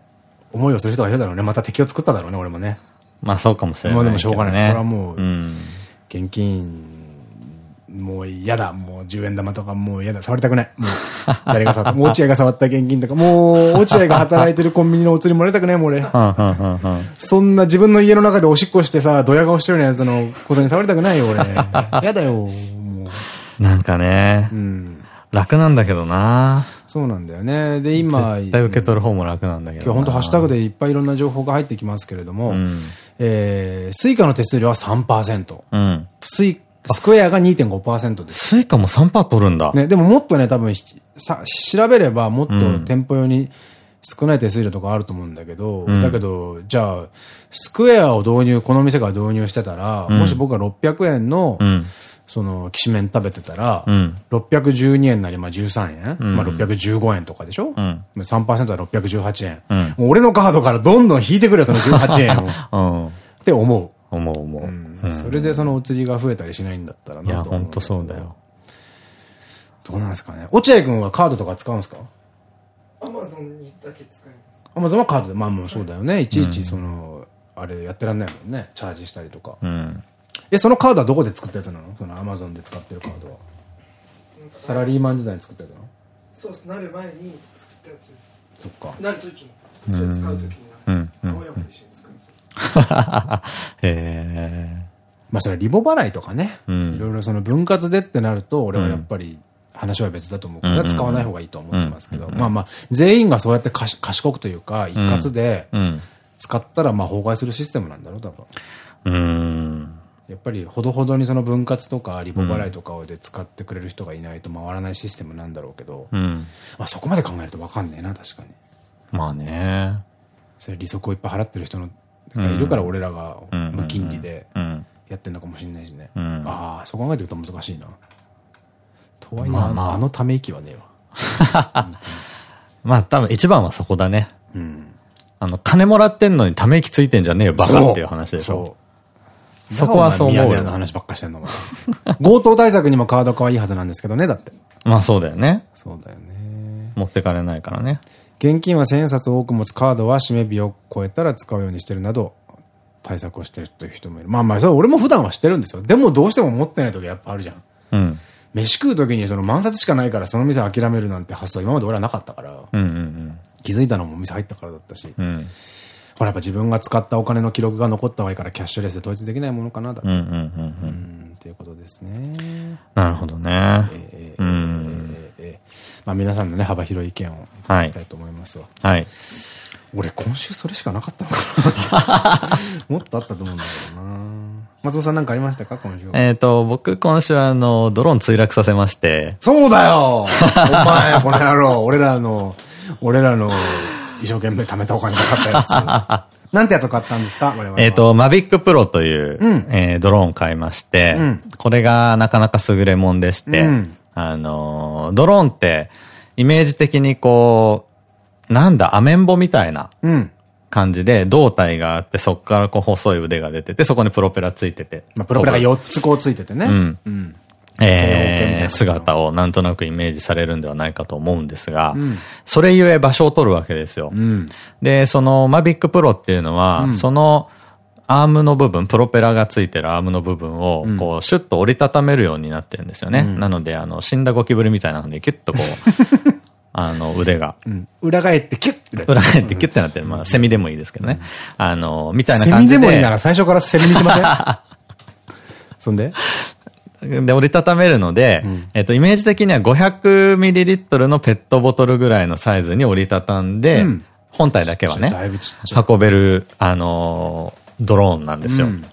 思いをする人がいるだろうね。また敵を作っただろうね、俺もね。まあそうかもしれない。まあでもしょうがない。これはもう、現金、もう嫌だ。もう10円玉とかもう嫌だ。触りたくない。もう、誰が触った、もう落合が触った現金とか、もう落合が働いてるコンビニのお釣りもらいたくないもん俺。そんな自分の家の中でおしっこしてさ、ドヤ顔してるようなやつのことに触りたくないよ俺。嫌だよ。もう。なんかね。うん。楽なんだけどなそうなんだよね。で、今。絶対受け取る方も楽なんだけど。今日本当ハッシュタグでいっぱいいろんな情報が入ってきますけれども、うん、えー、スイカの手数料は3%。うん。スイスクエアが2.5%です。スイカも3%取るんだ。ね、でももっとね、多分、さ、調べればもっと店舗用に少ない手数料とかあると思うんだけど、うん、だけど、じゃあ、スクエアを導入、この店が導入してたら、うん、もし僕が600円の、うんその、きしめん食べてたら、うん、612円なり、まあ13円、うん、まあ615円とかでしょ、うん、?3% は618円。うん、もう俺のカードからどんどん引いてくれよ、その18円を。うん、って思う。思う思う。うん、それでそのお釣りが増えたりしないんだったらいや、ほんとそうだよ。どうなんですかね？落合君はカードとか使うんですか？アマゾンにだけ使います。アマゾンはカードで、まあもうそうだよね。いちいちその、あれやってらんないもんね。チャージしたりとか。うんえ、そのカードはどこで作ったやつなの？そのアマゾンで使ってるカードは。サラリーマン時代に作ったやつなの？そうです。なる前に作ったやつです。そっか。なるときに。それ使うときになる。うん。青山と一緒に作るんですへえ。まあそれはリボ払いとかね。いろいろその分割でってなると、俺はやっぱり、話は別だと思うから、使わない方がいいと思ってますけど、まあまあ、全員がそうやって賢くというか、一括で使ったらまあ崩壊するシステムなん。だろう、多分。うん。やっぱりほどほどにその分割とかリボ払いとかで使ってくれる人がいないと回らないシステムなんだろうけど、うん、まあそこまで考えると分かんねえな、確かに。まあね。それ利息をいっぱい払ってる人のがいるから俺らが無金利でやってんのかもしれないしね。ああ、そう考えてると難しいな。とはいえ、まあ、まあ、あのため息はねえわ。まあ多分一番はそこだね。うん。あの、金もらってんのにため息ついてんじゃねえよ、バカっていう話でしょ。そこはそう思う。ミヤの話ばっかしてんの強盗対策にもカード化はいいはずなんですけどね、だって。まあそうだよね。そうだよね。持ってかれないからね。現金は千円札を多く持つカードは締め日を超えたら使うようにしてるなど、対策をしてるという人もいる。まあまあ、それ俺も普段はしてるんですよ。でもどうしても持ってない時やっぱあるじゃん。うん。飯食う時にその万札しかないからその店諦めるなんて発想今まで俺はなかったから。うんうんうん。気づいたのもお店入ったからだったし。うん。ほら、やっぱ自分が使ったお金の記録が残った方がいいからキャッシュレスで統一できないものかな、だって。うんうんうんうん。っていうことですね。なるほどね。えー、うん。えー、まあ皆さんのね、幅広い意見をいただきたいと思いますわ。はい。俺今週それしかなかったのかな もっとあったと思うんだけどな松本さん何かありましたか今週えっと、僕今週あの、ドローン墜落させまして。そうだよお前、この野郎、俺らの、俺らの一生懸命貯めたお金かかったやつ。なんてやつを買ったんですか？えっと、マビックプロという、うん、えー、ドローン買いまして、うん、これがなかなか優れもんでして、うん、あのドローンって、イメージ的にこう、なんだ、アメンボみたいな感じで、胴体があって、そこからこう細い腕が出てて、そこにプロペラついてて。まあ、プロペラが4つこうついててね。うん。えー、姿をなんとなくイメージされるんではないかと思うんですが、うん、それゆえ場所を取るわけですよ。うん、で、その Mavic Pro っていうのは、うん、そのアームの部分、プロペラがついてるアームの部分を、こう、シュッと折りたためるようになってるんですよね。なので、あの、死んだゴキブリみたいなので、キュッとこう、あの、腕が。裏返ってキュッて裏返ってキュッてなってる。まあ、セミでもいいですけどね。あの、みたいな感じで。セミでもいいなら最初からセミにしません？そんで？で、折りたためるので、うん、えっと、イメージ的には 500ml のペットボトルぐらいのサイズに折りたたんで、うん、本体だけはね、運べる、あのー、ドローンなんですよ。うん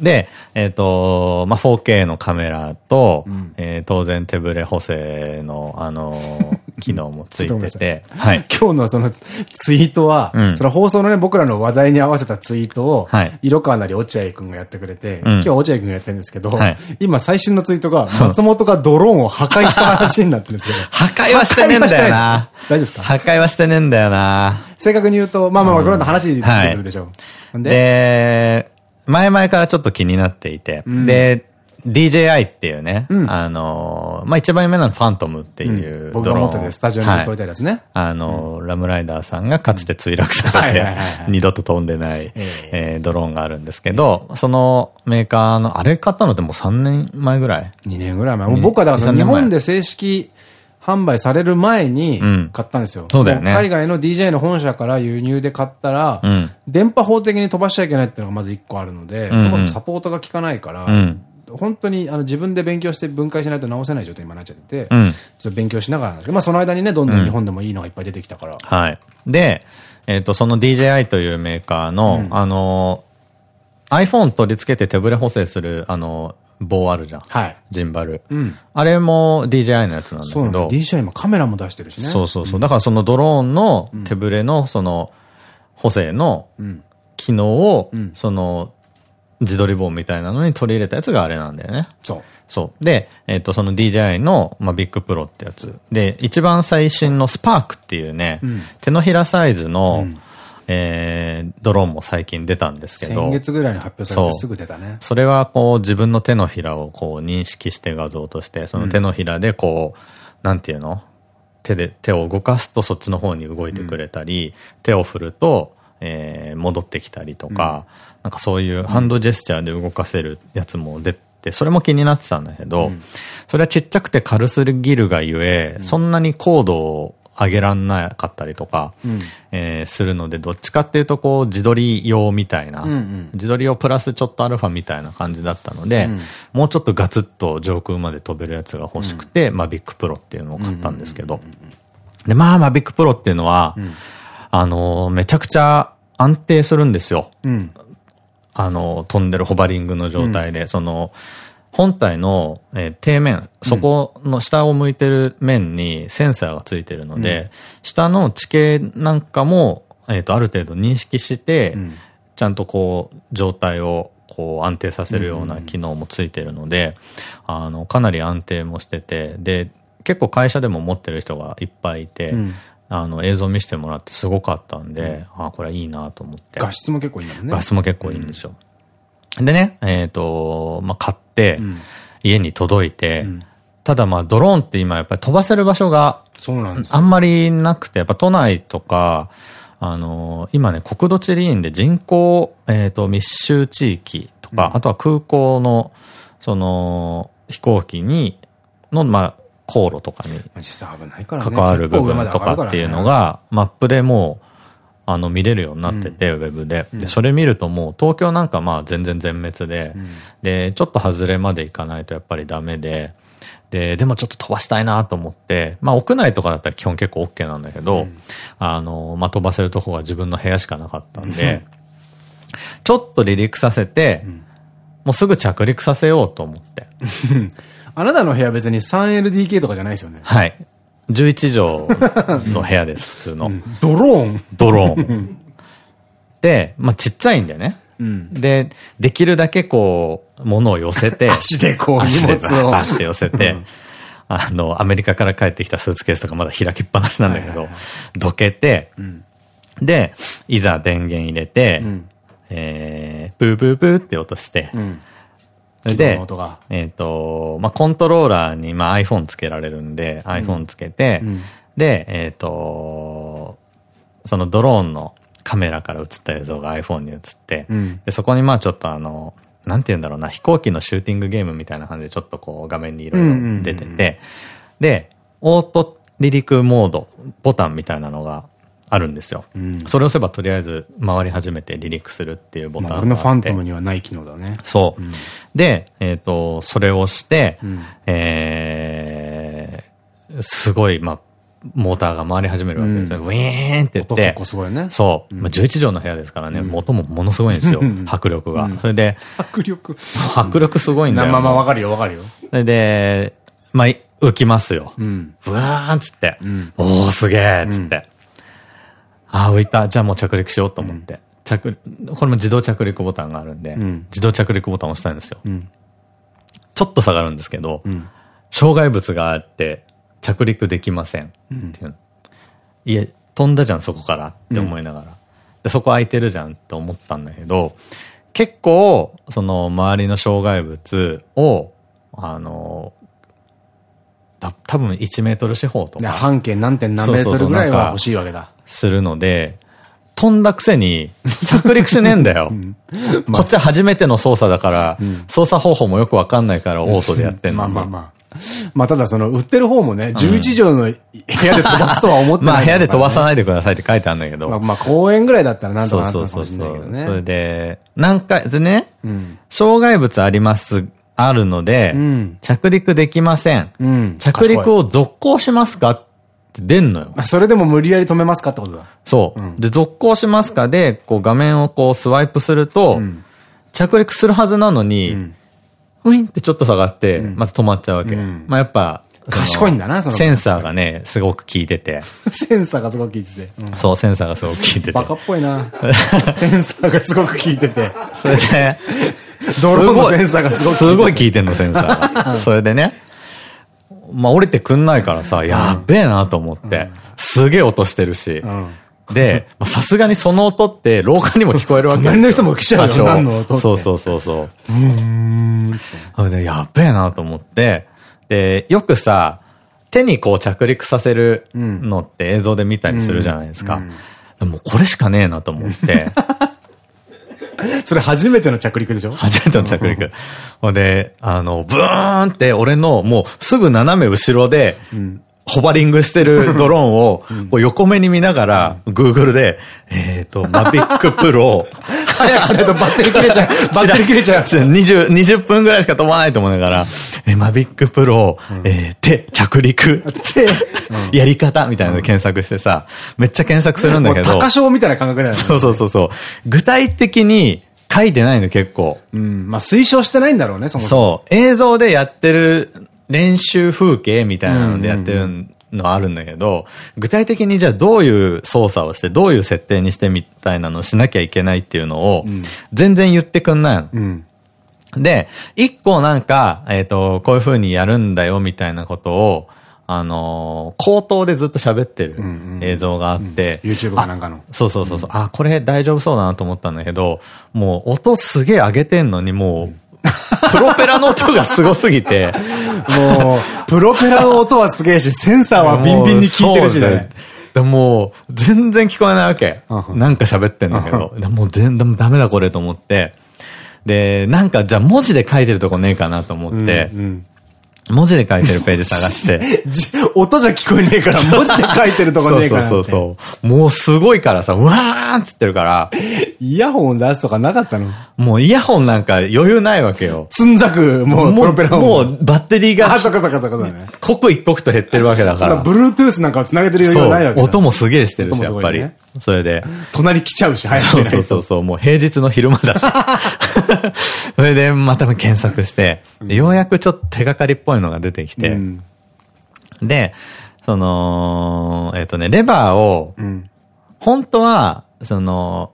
で、えっ、ー、と、まあ、4K のカメラと、うん、えー、当然手ブレ補正の、あのー、機能もついてて。はい。今日のそのツイートは、うん、その放送のね、僕らの話題に合わせたツイートを、はい、色川なり落合くんがやってくれて、うん、今日落合くんがやってるんですけど、はい、今最新のツイートが、松本がドローンを破壊した話になってるんですけど。破壊はしてねえんだよな。大丈夫ですか？破壊はしてねえんだよな。正確に言うと、まあまあ、この後話出てくるでしょう。うん、で、前々からちょっと気になっていて、うん、で、DJI っていうね、うん、あの、まあ、一番有名なのファントムっていうドローン。僕が持っててスタジオに置いたやつね。あの、ラムライダーさんがかつて墜落させて、二度と飛んでない、えー、ドローンがあるんですけど、そのメーカーの、あれ買ったのってもう3年前ぐらい ?2 年ぐらい前。僕はだから日本で正式販売される前に買ったんですよ。そうだよね。海外の DJ の本社から輸入で買ったら、電波法的に飛ばしちゃいけないっていうのがまず1個あるので、そもそもサポートが効かないから、本当にあの自分で勉強して分解しないと直せない状態に今なっちゃってて、うん、ちょっと勉強しながらなんですけど、まあその間にね、どんどん日本でもいいのがいっぱい出てきたから。はい。で、えっ、ー、と、その DJI というメーカーの、うん、あの、iPhone 取り付けて手ブレ補正する、あの、棒あるじゃん。はい。ジンバル。うん。あれも DJI のやつなんだけど。そう DJI 今カメラも出してるしね。そうそうそう。だからそのドローンの手ブレのその補正の機能を、その自撮り棒みたいなのに取り入れたやつがあれなんだよね。そう。そう。で、えっ、ー、と、その DJI の、まあ、ビッグプロってやつ。で、一番最新のスパークっていうね、うん、手のひらサイズの、うん、えー、ドローンも最近出たんですけど。先月ぐらいに発表されてすぐ出たね。それはこう自分の手のひらをこう認識して画像として、その手のひらでこう、うん、なんていうの？手で、手を動かすとそっちの方に動いてくれたり、手を振ると、えー、戻ってきたりとか、うん。なんかそういうハンドジェスチャーで動かせるやつも出て、それも気になってたんだけど、うん、それはちっちゃくて軽すぎるがゆえ、うん、そんなに高度を上げらんなかったりとか、うん、えー、するので、どっちかっていうとこう自撮り用みたいな、うんうん、自撮り用プラスちょっとアルファみたいな感じだったので、うん、もうちょっとガツッと上空まで飛べるやつが欲しくて、うん、マビックプロっていうのを買ったんですけど、で、まあマビックプロっていうのは、あのー、めちゃくちゃ安定するんですよ。あの、飛んでるホバリングの状態で、うん、その、本体の、えー、底面、そこの下を向いてる面にセンサーがついてるので、うん、下の地形なんかも、えっ、と、ある程度認識して、うん、ちゃんとこう、状態をこう安定させるような機能もついてるので、あの、かなり安定もしてて、で、結構会社でも持ってる人がいっぱいいて、うん、あの、映像見せてもらってすごかったんで、うん、あ、これいいなと思って。画質も結構いいんだもんね。画質も結構いいんですよ。うん、でね、えっ、ー、と、まあ、買って、家に届いて、ただまあ、ドローンって今やっぱり飛ばせる場所が、そうなんですあんまりなくて、やっぱ都内とか、あの今ね、国土地理院で人口、えっ、と、密集地域とか、あとは空港の、その、飛行機に、の、まあ、航路とかに関わる部分とかっていうのが、マップでもう、あの、見れるようになってて、ウェブで。で、それ見るともう、東京なんかまあ全然全滅で、で、ちょっと外れまで行かないとやっぱりダメで、で、でもちょっと飛ばしたいなと思って、まあ屋内とかだったら基本結構 OK なんだけど、うん、あの、まあ飛ばせるとこが自分の部屋しかなかったんで、ちょっと離陸させて、うん、もうすぐ着陸させようと思って。あなたの部屋別に 3LDK とかじゃないですよね。はい。11畳の部屋です、普通の。ドローンドローン。で、まあちっちゃいんでね。うん、で、できるだけこう、物を寄せて、足でこう荷物を。足で寄せて、あの、アメリカから帰ってきたスーツケースとかまだ開きっぱなしなんだけど、どけて、うん、で、いざ電源入れて、うん、えー、ブーブーブーって落として、で、えっと、まあ、コントローラーに、まあ、iPhone つけられるんで、iPhone つけて、で、えっと、そのドローンのカメラから映った映像が iPhone に映って、うん、でそこにまあちょっとあの、なんて言うんだろうな、飛行機のシューティングゲームみたいな感じでちょっとこう画面にいろいろ出てて、で、オート離陸モード、ボタンみたいなのがあるんですよ。うん、それを押せばとりあえず回り始めて離陸するっていうボタンがあって。俺のファントムにはない機能だね。そう。うん、で、えっ、ー、と、それをして、うん、えー、すごい、まあ、モーターが回り始めるわけですよ。ウィーンって言って。結構すごいね。そう。まあ、11畳の部屋ですからね、音もものすごいんですよ。迫力が。それで。迫力迫力すごいんだよ。まあまあわかるよわかるよ。それで、まあ、浮きますよ。うん。ブワーンつって。おーすげーっつって。ああ、浮いた。じゃあもう着陸しようと思って。着、これも自動着陸ボタンがあるんで、自動着陸ボタンを押したんですよ。ちょっと下がるんですけど、障害物があって、着陸できません。っていう。いえ、飛んだじゃん、そこからって思いながら。で、そこ空いてるじゃんって思ったんだけど、結構、その周りの障害物を、あの、た多分1メートル四方とか。半径何点何メートルぐらいは欲しいわけだ。するので、飛んだくせに着陸しねえんだよ。こっちは初めての操作だから、操作方法もよくわかんないからオートでやってんの。まあまあまあ。まあただその売ってる方もね、11畳の部屋で飛ばすとは思ってない、まあ部屋で飛ばさないでくださいって書いてあるんだけど。まあ公園ぐらいだったらなんとかなったかもしれないけどね。それで、何回、でね、障害物あります、あるので、着陸できません。着陸を続行しますか出んのよ。それでも無理やり止めますかってことだ。そう。で、続行しますかで、こう画面をこうスワイプすると、着陸するはずなのに、ウィンってちょっと下がって、また止まっちゃうわけ。まあやっぱ、賢いんだな、その。センサーがね、すごく効いてて。センサーがすごく効いてて。そう、センサーがすごく効いてて。バカっぽいな。センサーがすごく効いてて。それで、ドローンのセンサーがすごくすごい効いてんの、センサーが。それでね、まあ降りてくんないからさ、やっべえなと思って、すげえ音してるし。で、さすがにその音って廊下にも聞こえるわけですよ。の人も来ちゃうよ、何の音そうそうそうそう。うん。それで、やっべえなと思って、で、よくさ、手にこう着陸させるのって映像で見たりするじゃないですか。でもこれしかねえなと思って。それ初めての着陸でしょ？初めての着陸。ほんで、あの、ブーンって俺のもうすぐ斜め後ろで、ホバリングしてる ドローンを、こう横目に見ながら、グーグルで、えっと、マビックプロ、早くしないとバッテリー切れちゃう。バッテリー切れちゃう。20、20分ぐらいしか飛ばないと思いながら、え、マビックプロ、え手、着陸、手、やり方みたいなの検索してさ、めっちゃ検索するんだけど。高賞みたいな感覚だよね。そうそうそうそう。具体的に、書いてないの結構。うん。まあ推奨してないんだろうね、そもそも。そう。映像でやってる練習風景みたいなのでやってるのあるんだけど、具体的にじゃあどういう操作をして、どういう設定にしてみたいなのをしなきゃいけないっていうのを、全然言ってくんないの。うん。で、一個なんか、えっ、ー、と、こういう風にやるんだよみたいなことを、あのー、口頭でずっと喋ってる映像があって、YouTube かなんかの。そうそうそうそう、あ、これ大丈夫そうだなと思ったんだけど、もう音すげえ上げてんのにもう、プロペラの音がすごすぎて。もう、プロペラの音はすげえし、センサーはビンビンに効いてるしね。でもう、全然聞こえないわけ。なんか喋ってんだけど。もう全然ダメだこれと思って。で、なんかじゃあ文字で書いてるとこねえかなと思って、文字で書いてるページ探して。音じゃ聞こえねえから、文字で書いてるとこねえからそうそうそうもうすごいからさ、うわーっつってるから。イヤホン出すとかなかったの？もうイヤホンなんか余裕ないわけよ。つんざく、もうプロペラもうバッテリーが。あ、そっかそっかそっかそうね。刻一刻と減ってるわけだから。ブルートゥースなんかを繋げてる余裕ないわけ音もすげえしてるし、やっぱり。それで。隣来ちゃうし、早くそうそうそうそう、もう平日の昼間だし。それで、また検索して、ようやくちょっと手がかりっぽいのが出てきて、うん、で、その、えっ、ー、とね、レバーを、うん、本当は、その、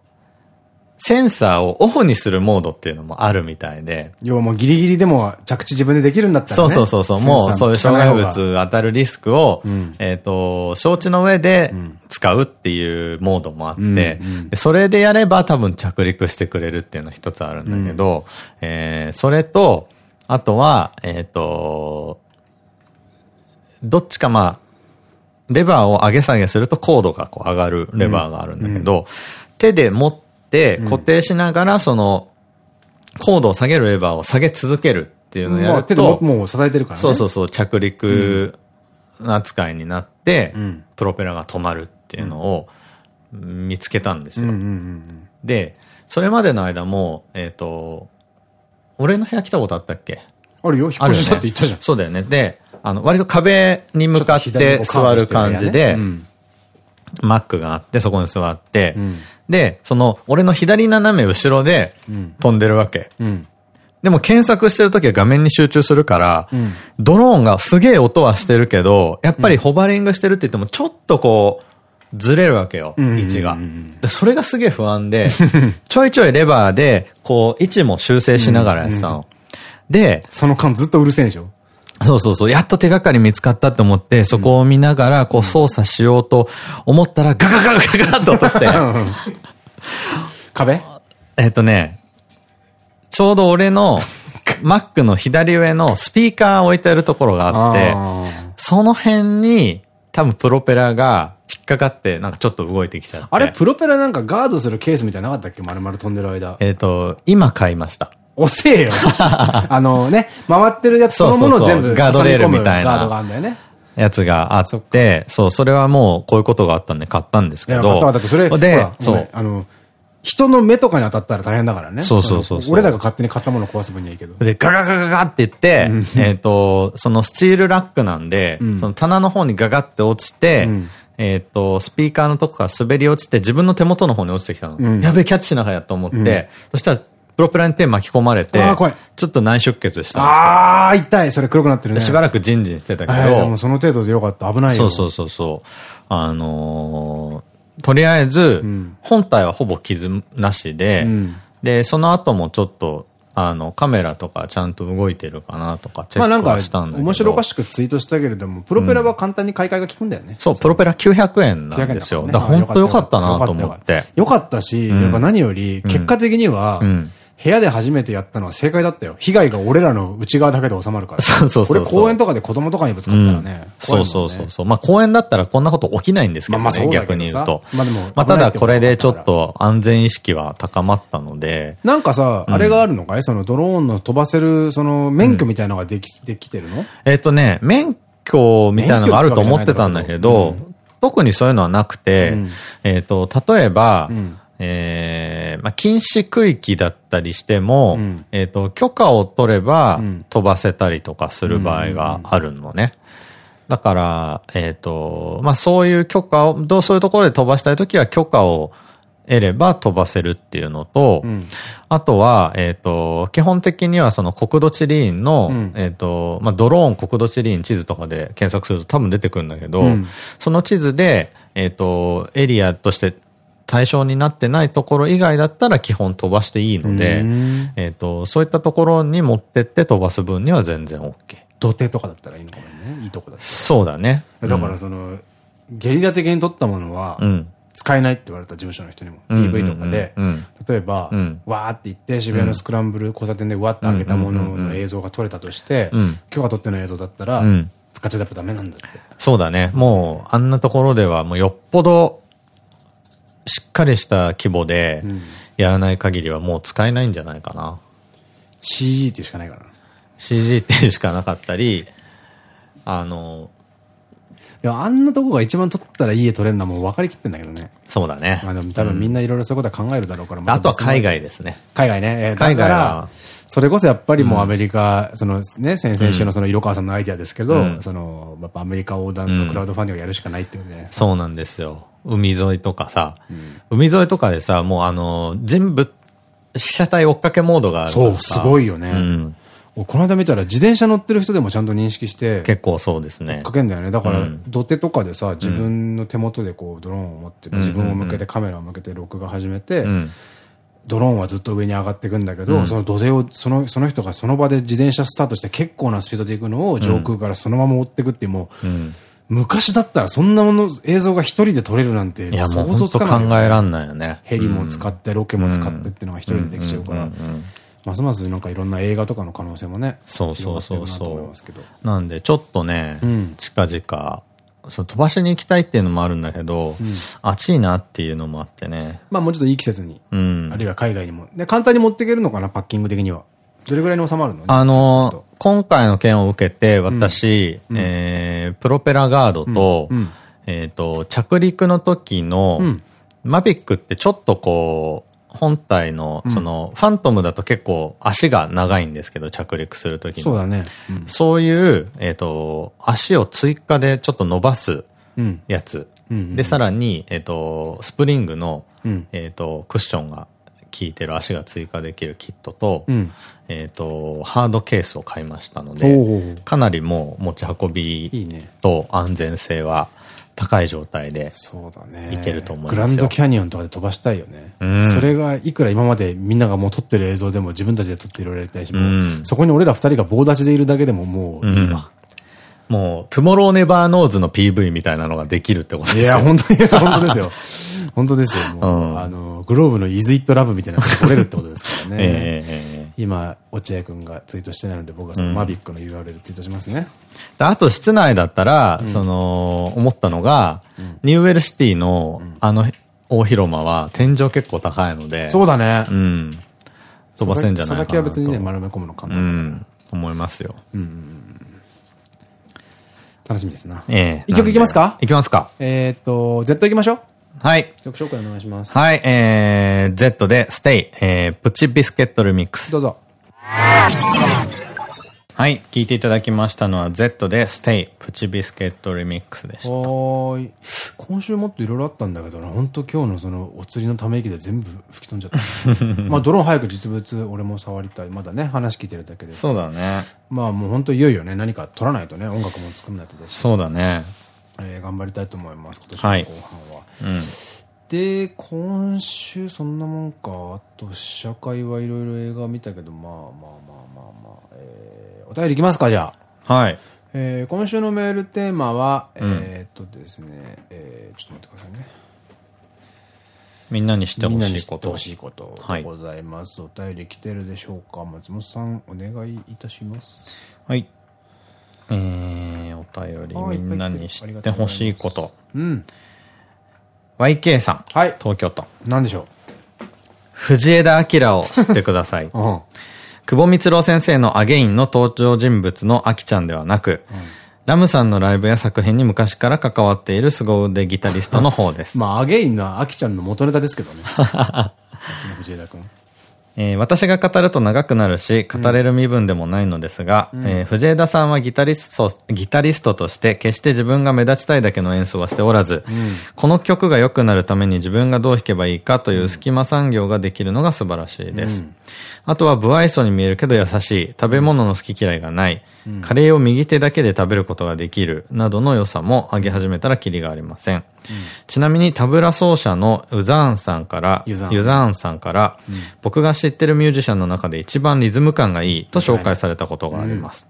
センサーをオフにするモードっていうのもあるみたいで。要はもうギリギリでも着地自分でできるんだったらね。そうそうそう。もうそういう障害物当たるリスクを、うん、えっと、承知の上で使うっていうモードもあって、それでやれば多分着陸してくれるっていうのは一つあるんだけど、うん、えー、それと、あとは、えっ、ー、と、どっちかまあ、レバーを上げ下げすると高度がこう上がるレバーがあるんだけど、うん、手で持って固定しながらその、高度を下げるレバーを下げ続けるっていうのをやると、ももう支えてるからね。そうそうそう、着陸扱いになって、プロペラが止まるっていうのを見つけたんですよ。で、それまでの間も、えっ、と、俺の部屋来たことあったっけ？あるよ、引っ越ししたって言ったじゃん。そうだよね。で、あの、割と壁に向かって座る感じで、マックがあって、そこに座って、で、その、俺の左斜め後ろで飛んでるわけ。でも検索してるときは画面に集中するから、ドローンがすげえ音はしてるけど、やっぱりホバリングしてるって言っても、ちょっとこう、ずれるわけよ、位置が。それがすげえ不安で、ちょいちょいレバーで、こう、位置も修正しながらやってたの。で、その間ずっとうるせえでしょ？そうそうそう。やっと手がかり見つかったって思って、そこを見ながら、こう操作しようと思ったら、ガガガガガガッと落として。壁？えっとね、ちょうど俺の Mac の左上のスピーカー置いてあるところがあって、その辺に多分プロペラが引っかかって、なんかちょっと動いてきちゃって。あれ、プロペラなんかガードするケースみたいななかったっけ？丸々飛んでる間。えっと、今買いました。遅えよ。あのね、回ってるやつそのものを全部ガードレールみたいな。ガードがあるんだよね。やつがあって、そう、それはもうこういうことがあったんで買ったんですけど。買っただってそれ、で、そう。あの、人の目とかに当たったら大変だからね。そうそうそう俺らが勝手に買ったものを壊す分にはいいけど。で、ガガガガガって言って、えっと、そのスチールラックなんで、その棚の方にガガって落ちて、えっと、スピーカーのとこから滑り落ちて自分の手元の方に落ちてきたの。やべえ、キャッチしなきゃと思って、そしたらプロペラに手巻き込まれて、ちょっと内出血したんですああ、痛い。それ黒くなってるね。しばらくジンジンしてたけど。でもその程度でよかった。危ないよ。そうそうそうそう。あのー、とりあえず、本体はほぼ傷なしで、うん、で、その後もちょっと、あの、カメラとかちゃんと動いてるかなとかチェックはしたんだけど。面白おかしくツイートしたけれども、プロペラは簡単に買い替えが効くんだよね。うん、そう、プロペラ900円なんですよ。だから本当よかったなと思って。よかったし、やっぱ何より、結果的には、うん部屋で初めてやったのは正解だったよ。被害が俺らの内側だけで収まるから。そうそうそう。これ公園とかで子供とかにぶつかったらね。そうそうそうそう。まあ公園だったらこんなこと起きないんですけどね、逆に言うと。まあでも、まあただこれでちょっと安全意識は高まったので。なんかさ、あれがあるのかい？そのドローンの飛ばせる、その免許みたいなのができ、できてるの？えっとね、免許みたいなのがあると思ってたんだけど、特にそういうのはなくて、えっと、例えば、えー、まあ、禁止区域だったりしても、うん、えっと、許可を取れば飛ばせたりとかする場合があるのね。だから、えっ、ー、と、まあ、そういう許可を、どうそういうところで飛ばしたいときは許可を得れば飛ばせるっていうのと、うん、あとは、えっ、ー、と、基本的にはその国土地理院の、うん、えっと、まあ、ドローン国土地理院地図とかで検索すると多分出てくるんだけど、うん、その地図で、えっ、と、エリアとして対象になってないところ以外だったら基本飛ばしていいので、えっと、そういったところに持ってって飛ばす分には全然 OK。土手とかだったらいいのかもね。いいとこだそうだね。だからその、ゲリラ的に取ったものは、使えないって言われた事務所の人にも、EV とかで、例えば、わーって言って渋谷のスクランブル交差点でわって開けたものの映像が撮れたとして、許可取ってない映像だったら、使っちゃダメなんだって。そうだね。もう、あんなところではもうよっぽどしっかりした規模でやらない限りはもう使えないんじゃないかな。CG っていうしかないから CG っていうしかなかったり、あの、いや、あんなとこが一番取ったら家取れるのはもう分かりきってんだけどね。そうだね。まあでも多分みんないろいろそういうことは考えるだろうから、あとは海外ですね。海外ね。えー、海外は。それこそやっぱりもうアメリカ、そのね、先々週のその色川さんのアイディアですけど、その、やっぱアメリカ横断のクラウドファンディングをやるしかないっていうね。そうなんですよ。海沿いとかさ、海沿いとかでさ、もうあの、全部、被写体追っかけモードがあるそう、すごいよね。うん。この間見たら自転車乗ってる人でもちゃんと認識して。結構そうですね。かけんだよね。だから、土手とかでさ、自分の手元でこうドローンを持って、自分を向けてカメラを向けて録画始めて、ドローンはずっと上に上がっていくんだけど、その土手を、その、その人がその場で自転車スタートして結構なスピードで行くのを上空からそのまま追っていくっていうもう、昔だったらそんなもの、映像が一人で撮れるなんて、いや、もう想像つかない、考えらんないよね。ヘリも使って、ロケも使ってっていうのが一人でできちゃうから。ますますなんかいろんな映画とかの可能性もね。そうそうそうそう。なんで、ちょっとね、うん、近々、そう飛ばしに行きたいっていうのもあるんだけど、うん、暑いなっていうのもあってね。まあもうちょっといい季節に。うん。あるいは海外にも。で、簡単に持っていけるのかな、パッキング的には。どれぐらいに収まるの？あの、今回の件を受けて、私、うん、えー、プロペラガードと、うん、えっと、着陸の時の、マビックってちょっとこう、本体の、その、ファントムだと結構足が長いんですけど、着陸するときに。そうだね。うん、そういう、えっ、と、足を追加でちょっと伸ばすやつ。で、さらに、えっ、と、スプリングの、えっと、クッションが効いてる足が追加できるキットと、うん、えっと、ハードケースを買いましたので、かなりもう持ち運びと安全性は、高い状態で。いけると思いますグランドキャニオンとかで飛ばしたいよね。うん、それがいくら今までみんながもう撮ってる映像でも自分たちで撮っていろいろやりたいし、うん、そこに俺ら二人が棒立ちでいるだけでももういいわ。うん、もう、 To morrow Never Knows の PV みたいなのができるってことですよいや、本当に、本当ですよ。本当ですよ。もう、あの、グローブのイズイットラブみたいなのが撮れるってことですからね。えー、今、落合君がツイートしてないので、僕はそのマビックの URL ツイートしますね。あと室内だったら、その、思ったのが、ニューウェルシティの、あの、大広間は天井結構高いので。そうだね。うん。飛ばせんじゃないかな佐々木は別にね、丸め込むの簡単だうん。思いますよ。うん。楽しみですな。ええ。一曲いきますか？いきますか。えっと、Z いきましょう。はい。曲紹介お願いします。はい、えー、Z で Stay、えー、プチビスケットルミックス。どうぞ。はい。聴いていただきましたのは Z で Stay プチビスケットリミックスでした。はい。今週もっといろいろあったんだけどな、本当今日のそのお釣りのため息で全部吹き飛んじゃった。まあドローン早く実物俺も触りたい。まだね、話聞いてるだけで。そうだね。まあもう本当いよいよね、何か撮らないとね、音楽も作んないとそうだね。えー、頑張りたいと思います、今年の後半は。はい、うん。で、今週そんなもんか。あと、試写会はいろいろ映画見たけど、まあまあ、便りいきますか、じゃあ。はい。えー、今週のメールテーマは、うん、えっとですね、えー、ちょっと待ってくださいね。みんなに知ってほしいこと。しいことでございます。はい、お便り来てるでしょうか？松本さん、お願いいたします。はい。えー、お便り、みんなに知ってほしいこと。うん。YK さん。はい。東京都。何でしょう？藤枝明を知ってください。うん、久保光郎先生のアゲインの登場人物のアキちゃんではなく、うん、ラムさんのライブや作品に昔から関わっている凄腕ギタリストの方です。まあ、アゲインのアキちゃんの元ネタですけどね。藤枝君。えー、私が語ると長くなるし、語れる身分でもないのですが、うん、えー、藤枝さんはギタリスト、ギタリストとして決して自分が目立ちたいだけの演奏はしておらず、うん、この曲が良くなるために自分がどう弾けばいいかという隙間産業ができるのが素晴らしいです。うん、あとは不愛想に見えるけど優しい、食べ物の好き嫌いがない、カレーを右手だけで食べることができる、などの良さも上げ始めたらキリがありません。ちなみにタブラ奏者のウザーンさんから、ユザーンさんから、うん、僕が知ってるミュージシャンの中で一番リズム感がいいと紹介されたことがあります。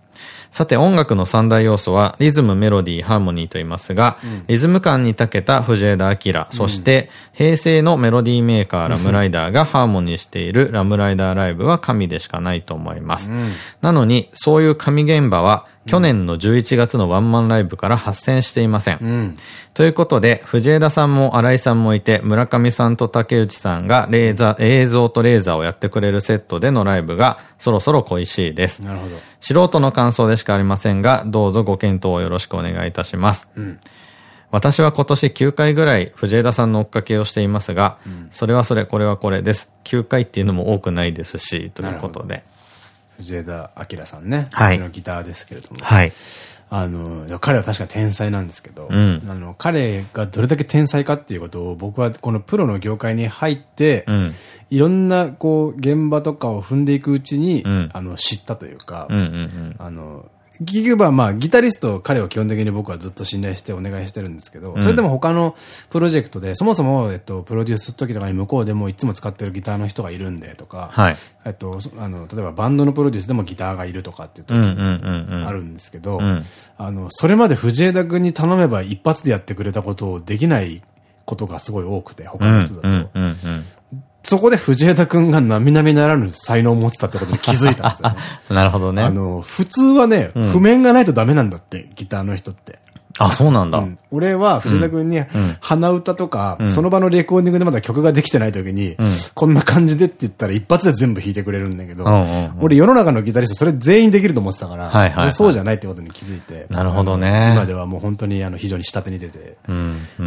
さて音楽の三大要素はリズム、メロディー、ハーモニーと言いますが、うん、リズム感に長けた藤枝明、そして平成のメロディーメーカーラム ライダーがハーモニーしているラムライダーライブは神でしかないと思います。うん、なのに、そういう神現場は去年の11月のワンマンライブから発戦していません。うん、ということで、藤枝さんも新井さんもいて、村上さんと竹内さんがレーザー、映像とレーザーをやってくれるセットでのライブがそろそろ恋しいです。なるほど。素人の感想でしかありませんが、どうぞご検討をよろしくお願いいたします。うん私は今年9回ぐらい藤枝さんの追っかけをしていますが、うん、それはそれ、これはこれです。9回っていうのも多くないですし、ということで。藤枝明さんね。はい。のギターですけれども。はい。あの、彼は確か天才なんですけど、うん、あの、彼がどれだけ天才かっていうことを僕はこのプロの業界に入って、うん、いろんなこう現場とかを踏んでいくうちに、うん、あの、知ったというか、あの、結局はまあギタリスト彼を基本的に僕はずっと信頼してお願いしてるんですけど、それでも他のプロジェクトで、そもそも、えっと、プロデュース時とかに向こうでもいつも使ってるギターの人がいるんでとか、はい、えっと、あの、例えばバンドのプロデュースでもギターがいるとかっていう時あるんですけど、あの、それまで藤枝君に頼めば一発でやってくれたことをできないことがすごい多くて、他の人だと。そこで藤枝くんが並々ならぬ才能を持ってたってことに気づいたんですよ、ね。なるほどね。あの、普通はね、うん、譜面がないとダメなんだって、ギターの人って。あ、そうなんだ。うん、俺は藤田君に、鼻歌とか、その場のレコーディングでまだ曲ができてない時に、こんな感じでって言ったら一発で全部弾いてくれるんだけど、俺世の中のギタリストそれ全員できると思ってたから、そうじゃないってことに気づいて。なるほどね。今ではもう本当にあの非常に下手に出て、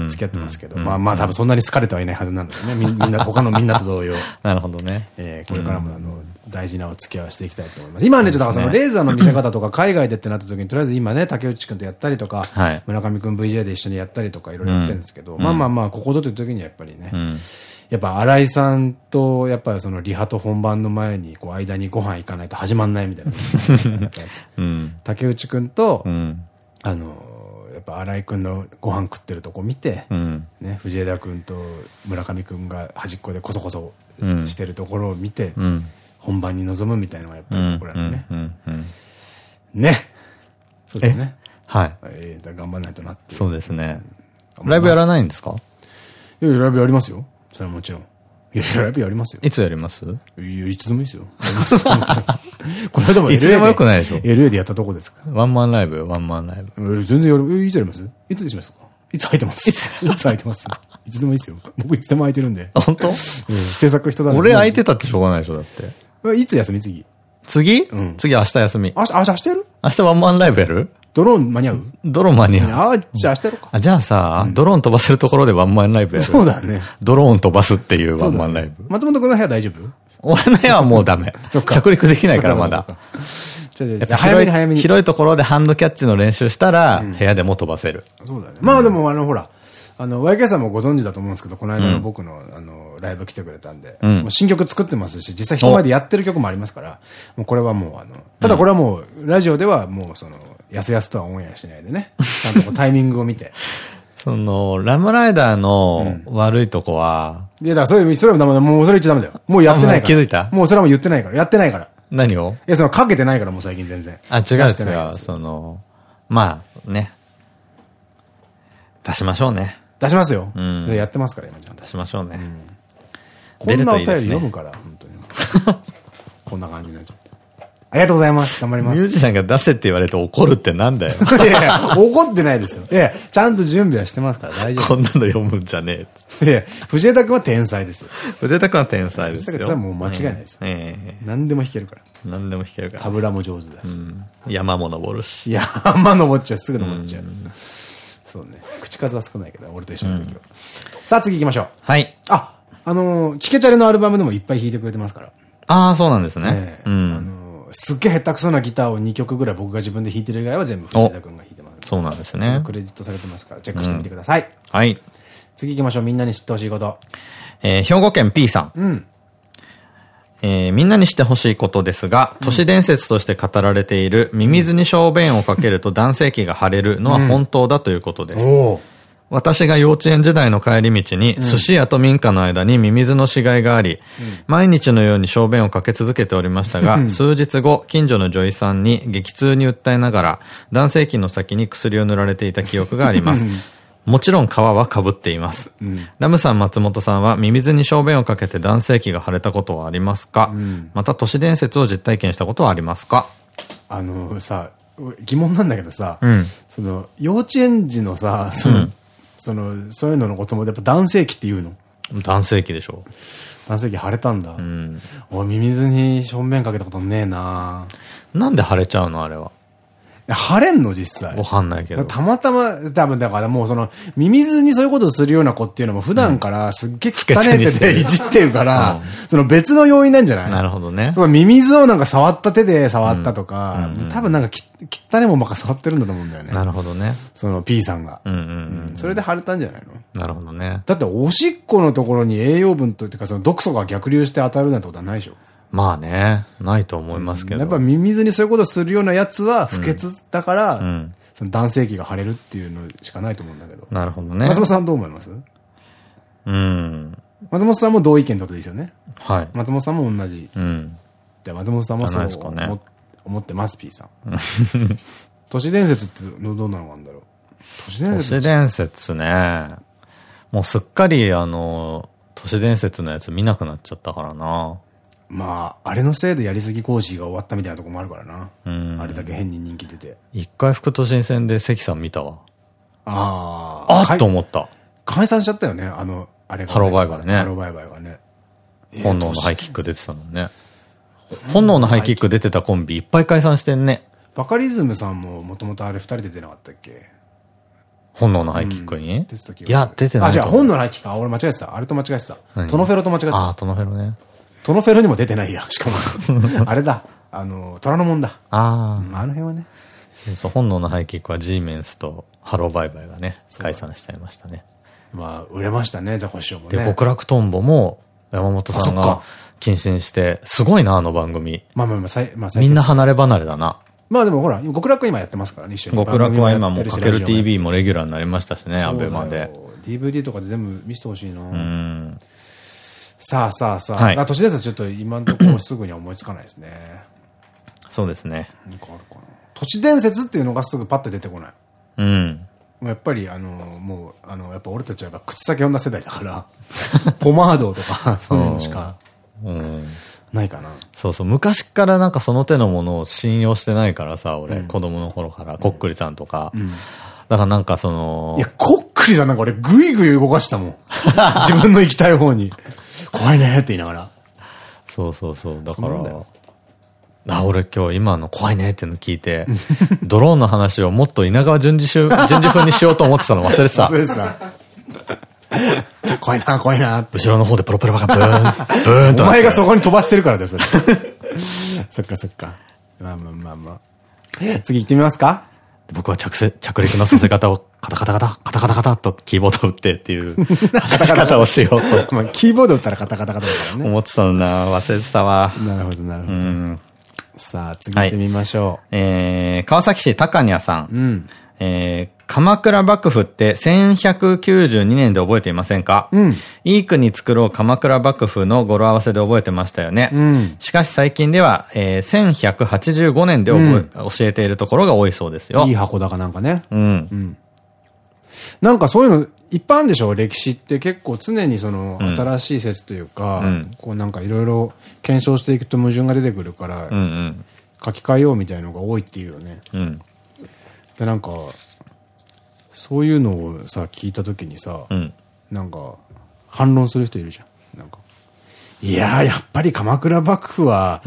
付き合ってますけど、まあまあ多分そんなに好かれてはいないはずなんだよね。みんな、他のみんなと同様。なるほどね。えこれからもあの、大事なお付き合いをしていきたいと思います。今はね、ちょっとそのレーザーの見せ方とか海外でってなった時に、とりあえず今ね、竹内くんとやったりとか、村上くん VJ で一緒にやったりとかいろいろやってるんですけど、まあまあまあ、ここぞという時にはやっぱりね、やっぱ新井さんと、やっぱりそのリハと本番の前に、こう間にご飯行かないと始まんないみたいな。竹内くんと、あの、やっぱ新井くんのご飯食ってるとこ見て、ね、藤枝くんと村上くんが端っこでこそこそしてるところを見て、本番に臨むみたいなのがやっぱり僕らのね。ね。そうですね。はい。えー、頑張らないとなってそうですね。ライブやらないんですか？いや、ライブやりますよ。それはもちろん。いや、ライブやりますよ。いつやります？いや、いつでもいいですよ。この間も LA で。いつでもよくないでしょ ?LA でやったとこですかワンマンライブワンマンライブ。全然やる。いつやりますいつでしますか？いつ空いてます？いつ？いつ空いてます？いつでもいいですよ。僕いつでも空いてるんで。本当？制作人だ俺空いてたってしょうがないでしょ、だって。いつ休み次？次？うん。次明日休み。明日、明日やる？明日ワンマンライブやる？ドローン間に合う？ドローン間に合う。ああ、じゃあ明日やろうか。あ、じゃあさ、ドローン飛ばせるところでワンマンライブやる？そうだね。ドローン飛ばすっていうワンマンライブ。松本君の部屋大丈夫？俺の部屋はもうダメ。着陸できないからまだ。早めに早めに。広いところでハンドキャッチの練習したら、部屋でも飛ばせる。そうだね。まあでもあの、ほら、あの、YK さんもご存知だと思うんですけど、この間の僕の、あの、ライブ来てくれたんで、もう新曲作ってますし、実際人前でやってる曲もありますから、もうこれはもう、あの、ただこれはもう、ラジオではもう、その、やすやすとはオンエアしないでね、ちゃんとタイミングを見て。その、ラムライダーの悪いとこは、いや、だからそれ、それもダメだ。もうそれ言っちゃダメだよ。もうやってないから。気づいた？もうそれはもう言ってないから。やってないから。何を？いや、その、かけてないから、もう最近全然。あ、違う違う。その、まあ、ね。出しましょうね。出しますよ。うん。やってますから、今ちゃんと。出しましょうね。こんなお便り読むから、本当に。こんな感じになっちゃって。ありがとうございます。頑張ります。ミュージシャンが出せって言われて怒るってなんだよ。いやいや、怒ってないですよ。いや、ちゃんと準備はしてますから大丈夫。こんなの読むんじゃねえ。いや、藤枝君は天才です藤枝君は天才ですよ。藤枝君はもう間違いないですよ。何でも弾けるから。何でも弾けるから。タブラも上手だし。山も登るし。山登っちゃう。すぐ登っちゃう。そうね。口数は少ないけど、俺と一緒の時は。さあ次行きましょう。はい。あ、あの、キケチャレのアルバムでもいっぱい弾いてくれてますから。ああ、そうなんですね。うん。すっげえ下手くそなギターを2曲ぐらい僕が自分で弾いてる以外は全部藤田君が弾いてます。そうなんですね。クレジットされてますから、チェックしてみてください。うん、はい。次行きましょう。みんなに知ってほしいこと。えー、兵庫県 P さん。うん。えー、みんなにしてほしいことですが、都市伝説として語られている、ミミズに小便をかけると男性器が腫れるのは本当だということです。うん私が幼稚園時代の帰り道に、寿司屋と民家の間にミミズの死骸があり、毎日のように小便をかけ続けておりましたが、数日後、近所の女医さんに激痛に訴えながら、男性器の先に薬を塗られていた記憶があります。もちろん皮は被っています。うん、ラムさん、松本さんはミミズに小便をかけて男性器が腫れたことはありますか、うん、また都市伝説を実体験したことはありますか？あのさ、疑問なんだけどさ、うん、その、幼稚園児のさ、その、うん、その、そういうののこともやっぱ男性器って言うの？男性器でしょ。男性器腫れたんだ。うん。おミミズに正面かけたことねえななんで腫れちゃうのあれは？晴れんの実際。わかんないけど。たまたま、多分だからもうその、ミミズにそういうことをするような子っていうのも普段からすっげえ汚ねえ手でいじってるから、その別の要因なんじゃない？なるほどね。そのミミズをなんか触った手で触ったとか、多分なんかき汚ねもんばっか触ってるんだと思うんだよね。なるほどね。その P さんが。それで腫れたんじゃないの？なるほどね。だっておしっこのところに栄養分というかその毒素が逆流して当たるなんてことはないでしょまあね、ないと思いますけど。やっぱミミズにそういうことするようなやつは不潔だから、うん、その男性器が腫れるっていうのしかないと思うんだけど。なるほどね。松本さんどう思います？うん。松本さんも同意見ってことですよね。はい。松本さんも同じ。うん。じゃあ松本さんもそう思,、ね、思ってます、P さん。都市伝説ってどんなのがあるんだろう？都市伝説都市伝説ね。もうすっかりあの、都市伝説のやつ見なくなっちゃったからな。まあ、あれのせいでやりすぎ講師が終わったみたいなとこもあるからな。あれだけ変に人気出て。一回副都心戦で関さん見たわ。ああ。あっと思った。解散しちゃったよね、あの、あれが、ね。ハローバイバイね。ハローバイバイがね。本能のハイキック出てたのね。本能のハイキック出てたコンビいっぱい解散してんね。バカリズムさんももともとあれ二人で出なかったっけ？本能のハイキックに、うん、いや、出てない。あ、じゃあ本能のハイキック、あ、俺間違えてた。あれと間違えてた。トノフェロと間違えてた。あ、トノフェロね。トノフェロにも出てないや、しかも。あれだ。あの、虎ノ門だ。ああ。あの辺はね。そうそう、本能のハイキックはジーメンスとハローバイバイがね、解散しちゃいましたね。まあ、売れましたね、ザコシショウもね。で、極楽とんぼも、山本さんが謹慎して、すごいな、あの番組。まあまあまあ、まあ、みんな離れ離れだな。まあでもほら、極楽今やってますからね、一緒に。極楽は今もうかける TV もレギュラーになりましたしね、アベマで。DVD とかで全部見せてほしいなうん。さあさあさあ。はい、あ都市伝説ちょっと今のところすぐには思いつかないですね。そうですね。なんかあるかな。都市伝説っていうのがすぐパッと出てこない。うん。やっぱりあの、もう、あの、やっぱ俺たちはやっぱ口先女世代だから、ポマードとか、そういうのしか、ないかな。そうそう、昔からなんかその手のものを信用してないからさ、俺、うん、子供の頃から、こっくりさんとか。うん、だからなんかその、いや、こっくりさんなんか俺ぐいぐい動かしたもん。自分の行きたい方に。怖いねって言いながら。そうそうそう。だから、あ、俺今日今の怖いねっていうの聞いて、ドローンの話をもっと稲川淳二順次 風にしようと思ってたの忘れてた。忘れてた。怖いな、怖いな後ろの方でプロペラがブーン、ブーンと。お前がそこに飛ばしてるからだよ、それ。そっかそっか。まあまあまあまあ。次行ってみますか？僕は着着陸のさせ方をカタカタカタ、カタカタカタとキーボード打ってっていう話し方をしようと。まあ、キーボード打ったらカタカタカタだからね。思ってたのな、忘れてたわ。なるほど、なるほど。さあ、次行ってみましょう。はい、えー、川崎市高ニャさん。うん。えー、鎌倉幕府って1192年で覚えていませんか？うん。いい国作ろう鎌倉幕府の語呂合わせで覚えてましたよね。うん。しかし最近では、えー、1185年で覚え、うん、教えているところが多いそうですよ。いい箱だかなんかね。うん。うん。なんかそういうの、一般でしょ歴史って結構常にその新しい説というか、うん、こうなんかいろいろ検証していくと矛盾が出てくるから、書き換えようみたいのが多いっていうよね。うん、で、なんか、そういうのをさ、聞いた時にさ、うん、なんか、反論する人いるじゃん。なんか、いやー、やっぱり鎌倉幕府は、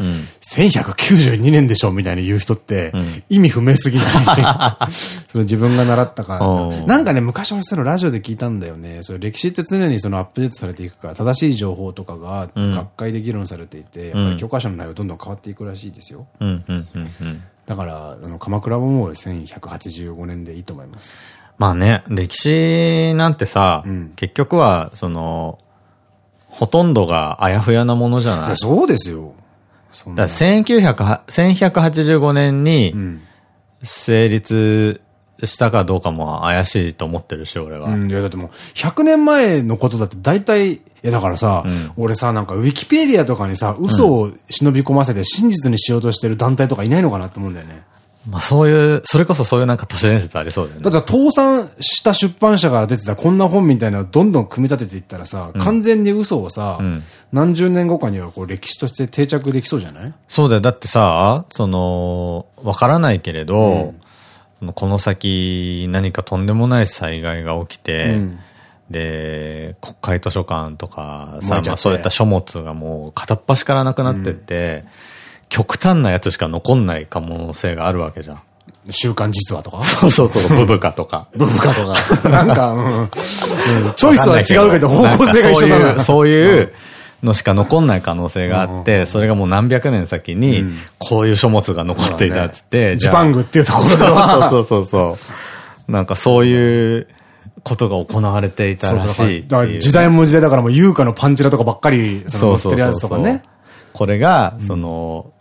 1192年でしょみたいに言う人って、意味不明すぎない？その自分が習ったか。なんかね、昔俺そのラジオで聞いたんだよね。その歴史って常にそのアップデートされていくから、正しい情報とかが学会で議論されていて、やっぱり教科書の内容どんどん変わっていくらしいですよ。だから、あの、鎌倉ももう1185年でいいと思います。まあね、歴史なんてさ、うん、結局は、その、ほとんどがあやふやなものじゃない？そうですよ。だ1185年に成立したかどうかも怪しいと思ってるし、俺は。うん、いや、だってもう、100年前のことだって大体、え、だからさ、うん、俺さ、なんかウィキペディアとかにさ、嘘を忍び込ませて真実にしようとしてる団体とかいないのかなって思うんだよね。まあそういう、それこそそういうなんか都市伝説ありそうだよね。だって倒産した出版社から出てたこんな本みたいなのをどんどん組み立てていったらさ、うん、完全に嘘をさ、うん、何十年後かにはこう歴史として定着できそうじゃない？そうだよ。だってさ、その、わからないけれど、うん、この先何かとんでもない災害が起きて、うん、で、国会図書館とかさ、まあそういった書物がもう片っ端からなくなってって、極端なやつしか残んない可能性があるわけじゃん。週刊実話とか？そうそうそう、ブブカとか。ブブカとか。なんか、うん。チョイスは違うけど方向性が一緒だな。そういうのしか残んない可能性があって、それがもう何百年先に、こういう書物が残っていたっつって、ジパングっていうところでは。そうそうそう。なんかそういうことが行われていたらしい。時代も時代だからもう優香のパンチラとかばっかり、その載ってるやつとかね。これが、その、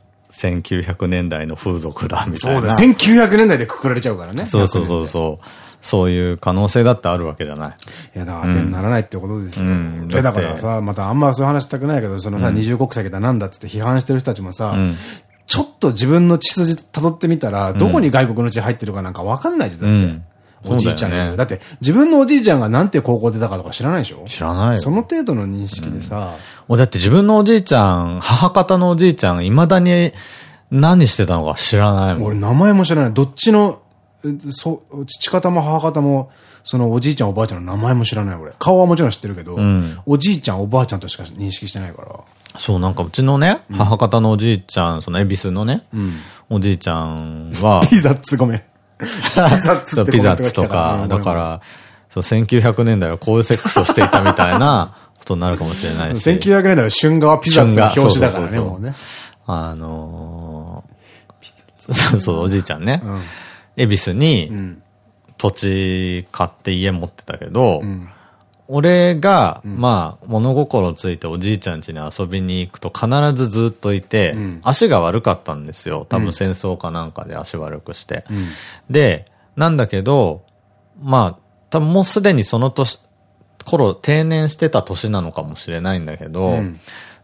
1900年代の風俗だ、みたいな。そうだ、1900年代でくくられちゃうからね。そうそうそうそう。そういう可能性だってあるわけじゃない。いや、だから当てにならないってことですよ。うん、だだからさ、またあんまそういう話したくないけど、そのさ、二重国籍だなんだって批判してる人たちもさ、ちょっと自分の血筋辿ってみたら、どこに外国の血入ってるかなんかわかんないですだって。おじいちゃんだ,、ね、だって、自分のおじいちゃんがなんて高校出たかとか知らないでしょ？知らないその程度の認識でさ。うん、だって自分のおじいちゃん、母方のおじいちゃん、未だに何してたのか知らないもん。俺名前も知らない。どっちの、そ、父方も母方も、そのおじいちゃんおばあちゃんの名前も知らない俺。顔はもちろん知ってるけど、うん、おじいちゃんおばあちゃんとしか認識してないから。そう、なんかうちのね、母方のおじいちゃん、その恵比寿のね、うん、おじいちゃんは、ピザッツごめん。ピザッツってピザッツとか、だから、そう、1900年代はこういうセックスをしていたみたいな ことになるかもしれないし。1900年代は春画はピザッツの表紙だからね、もうね。あのー、そうそう、おじいちゃんね。恵比寿に、土地買って家持ってたけど、うん俺が、うん、まあ、物心ついておじいちゃん家に遊びに行くと必ずずっといて、うん、足が悪かったんですよ。多分戦争かなんかで足悪くして。うん、で、なんだけど、まあ、多分もうすでにその年、頃定年してた年なのかもしれないんだけど、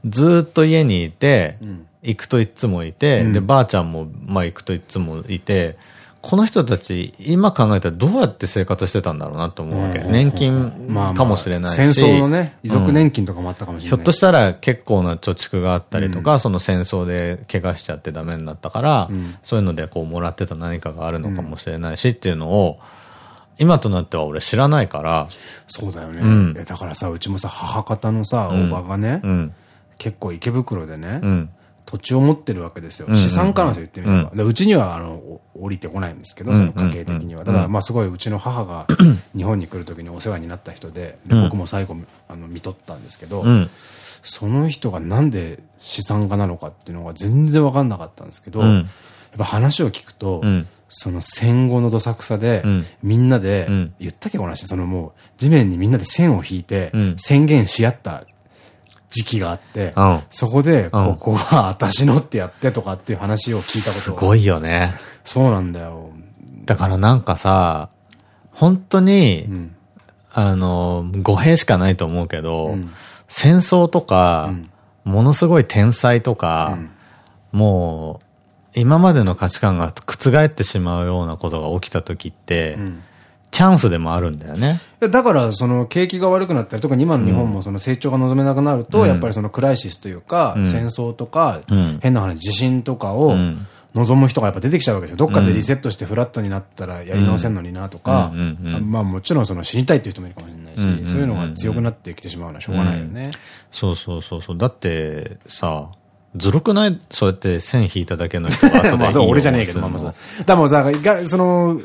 ずっと家にいて、行くといつもいて、で、ばあちゃんも、まあ行くといつもいて、この人たち、今考えたらどうやって生活してたんだろうなと思うわけ。年金かもしれないし。戦争のね、遺族年金とかもあったかもしれない。ひょっとしたら結構な貯蓄があったりとか、その戦争で怪我しちゃってダメになったから、そういうのでこうもらってた何かがあるのかもしれないしっていうのを、今となっては俺知らないから。そうだよね。だからさ、うちもさ、母方のさ、おばがね、結構池袋でね、土地を持ってるわけですよ。資産家なんですよ、言ってみれば。でうちには、あの、降りてこないんですけど、その家系的には。ただ、まあ、すごい、うちの母が日本に来るときにお世話になった人で、で僕も最後、あの、見とったんですけど、その人がなんで資産家なのかっていうのが全然わかんなかったんですけど、やっぱ話を聞くと、その戦後のどさくさで、みんなで、言ったっけこの話、そのもう、地面にみんなで線を引いて、宣言し合った時期があって、うん、そこで、ここは私のってやってとかっていう話を聞いたことすごいよね。そうなんだよ。だからなんかさ、本当に、うん、あの、語弊しかないと思うけど、うん、戦争とか、ものすごい天才とか、もう、今までの価値観が覆ってしまうようなことが起きた時って、チャンスでもあるんだよね。だから、その、景気が悪くなったり、特に今の日本もその成長が望めなくなると、うん、やっぱりそのクライシスというか、うん、戦争とか、うん、変な話、地震とかを、望む人がやっぱ出てきちゃうわけですよ。どっかでリセットしてフラットになったらやり直せんのになとか、まあもちろんその死にたいっていう人もいるかもしれないし、そういうのが強くなってきてしまうのはしょうがないよね。そうそうそうそう。だってさ、ずるくない？そうやって線引いただけの人が後で まあ俺じゃねえけど、まあさ。だもさ、その、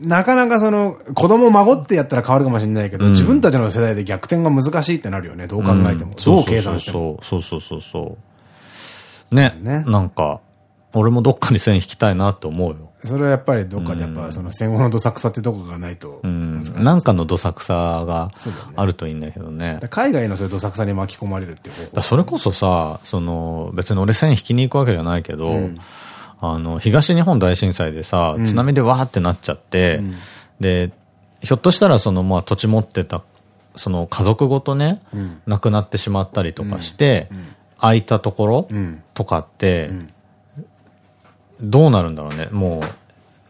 なかなかその、子供孫ってやったら変わるかもしれないけど、うん、自分たちの世代で逆転が難しいってなるよね。どう考えても。うん、どう計算しても。そうそうそうそう。ね。ね。なんか、俺もどっかに線引きたいなって思うよ。それはやっぱりどっかでやっぱその戦後のどさくさってとこがないと。うん。なんかのどさくさがあるといいんだけどね。ね海外のそういうどさくさに巻き込まれるっていうそれこそさ、その、別に俺線引きに行くわけじゃないけど、うんあの、東日本大震災でさ、津波でわーってなっちゃって、うん、で、ひょっとしたらその、まあ土地持ってた、その家族ごとね、うん、亡くなってしまったりとかして、空いたところとかって、どうなるんだろうね。もう、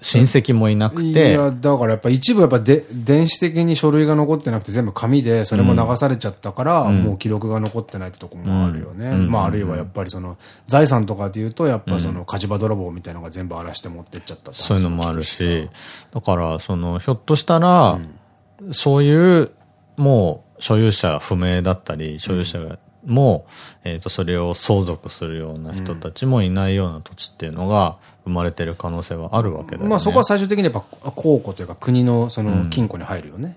親戚もいなくて。いや、だからやっぱ一部やっぱで電子的に書類が残ってなくて全部紙でそれも流されちゃったから、うん、もう記録が残ってないってとこもあるよね。まああるいはやっぱりその財産とかで言うとやっぱその火事場泥棒みたいなのが全部荒らして持ってっちゃったそういうのもあるし、だからそのひょっとしたら、そういうもう所有者不明だったり、所有者がも、えっ、と、それを相続するような人たちもいないような土地っていうのが生まれてる可能性はあるわけだよね。まあそこは最終的にやっぱ公庫というか国のその金庫に入るよね。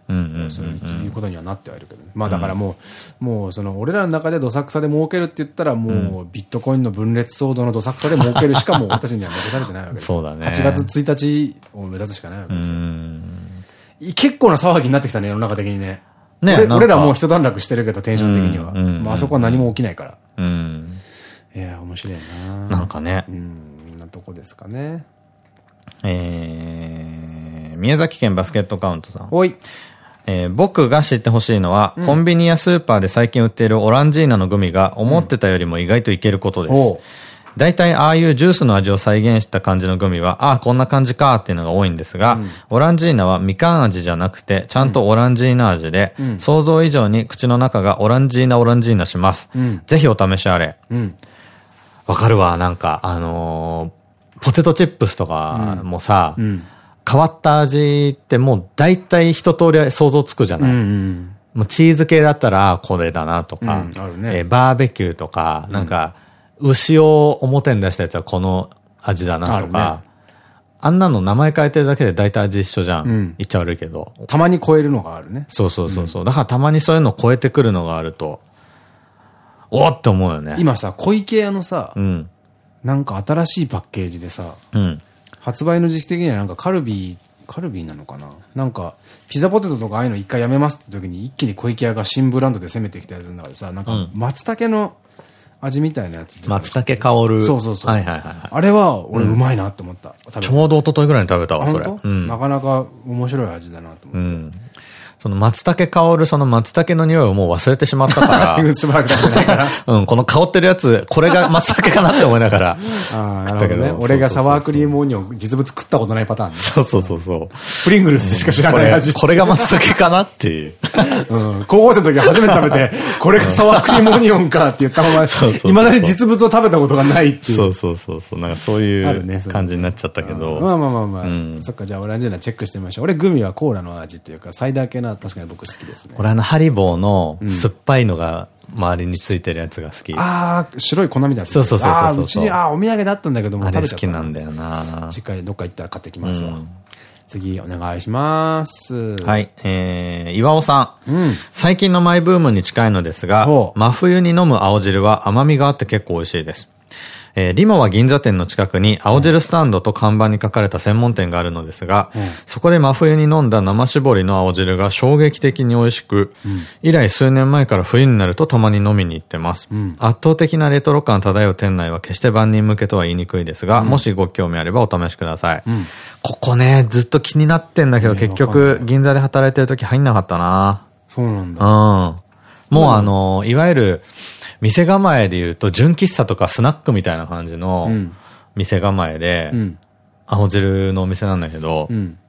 そういうことにはなってはいるけどね。まあだからもう、もうその俺らの中でどさくさで儲けるって言ったらもうビットコインの分裂騒動のどさくさで儲けるしかもう私には残されてないわけですそうだね。8月1日を目指すしかないわけですよ。結構な騒ぎになってきたね、世の中的にね。ね俺俺らもう一段落してるけど、テンション的には。まああそこは何も起きないから。うん。いや、面白いななんかね。うん、とこですかね。えー、宮崎県バスケットカウントさん。おい。えー、僕が知ってほしいのは、うん、コンビニやスーパーで最近売っているオランジーナのグミが思ってたよりも意外といけることです。うん大体ああいうジュースの味を再現した感じのグミは、ああ、こんな感じかっていうのが多いんですが、うん、オランジーナはみかん味じゃなくて、ちゃんとオランジーナ味で、うん、想像以上に口の中がオランジーナオランジーナします。うん、ぜひお試しあれ。わ、かるわ、なんか、あのー、ポテトチップスとかもさ、変わった味ってもう大体一通り想像つくじゃない、もうチーズ系だったらこれだなとか、ね、えバーベキューとか、なんか、牛を表に出したやつはこの味だなとか、あんなの名前変えてるだけで大体味一緒じゃん。うん、言っちゃ悪いけど。たまに超えるのがあるね。そうそうそうそう。うん、だからたまにそういうの超えてくるのがあると、おっって思うよね。今さ、小池屋のさ、うん、なんか新しいパッケージでさ、うん、発売の時期的にはなんかカルビー、カルビーなのかな？なんか、ピザポテトとかああいうの一回やめますって時に一気に小池屋が新ブランドで攻めてきたやつの中でさ、なんか松茸の、味みたいなやつ。松茸香る。そうそうそう。はいはいはい。あれは、俺うまいなって思った。ちょうど一昨日ぐらいに食べたわ、それ。なかなか面白い味だなと思って。うんその松茸香るその松茸の匂いをもう忘れてしまったから。しばらく食べないから。うん、この香ってるやつ、これが松茸かなって思いながら。ああ、なるほどね。俺がサワークリームオニオン、実物食ったことないパターン、ね。そうそうそうそう。プリングルスでしか知らない味。これが松茸かなっていう。うん。高校生の時初めて食べて、これがサワークリームオニオンかって言ったまま、いまだに実物を食べたことがないっていう。そうそうそうそう。なんかそういう感じになっちゃったけど。まあまあまあまあ。そっか、じゃあオランジェナチェックしてみましょう。俺グミはコーラの味っていうか、サイダー系の確かに僕好きですね。俺あのハリボーの酸っぱいのが周りについてるやつが好き。ああ、白い粉みたいな。そうそうそうそう。うちに、ああ、お土産だったんだけども、食べ好きなんだよな次回どっか行ったら買ってきますわ。次、お願いします。はい。えー、岩尾さん。うん、最近のマイブームに近いのですが、真冬に飲む青汁は甘みがあって結構美味しいです。えー、リマは銀座店の近くに青汁スタンドと看板に書かれた専門店があるのですが、うん、そこで真冬に飲んだ生搾りの青汁が衝撃的に美味しく、うん、以来数年前から冬になるとたまに飲みに行ってます。うん、圧倒的なレトロ感漂う店内は決して万人向けとは言いにくいですが、もしご興味あればお試しください。ここね、ずっと気になってんだけど、結局銀座で働いてる時入んなかったなそうなんだ。うん。もうあの、いわゆる、店構えで言うと、純喫茶とかスナックみたいな感じの店構えで、青汁のお店なんだけど、うん、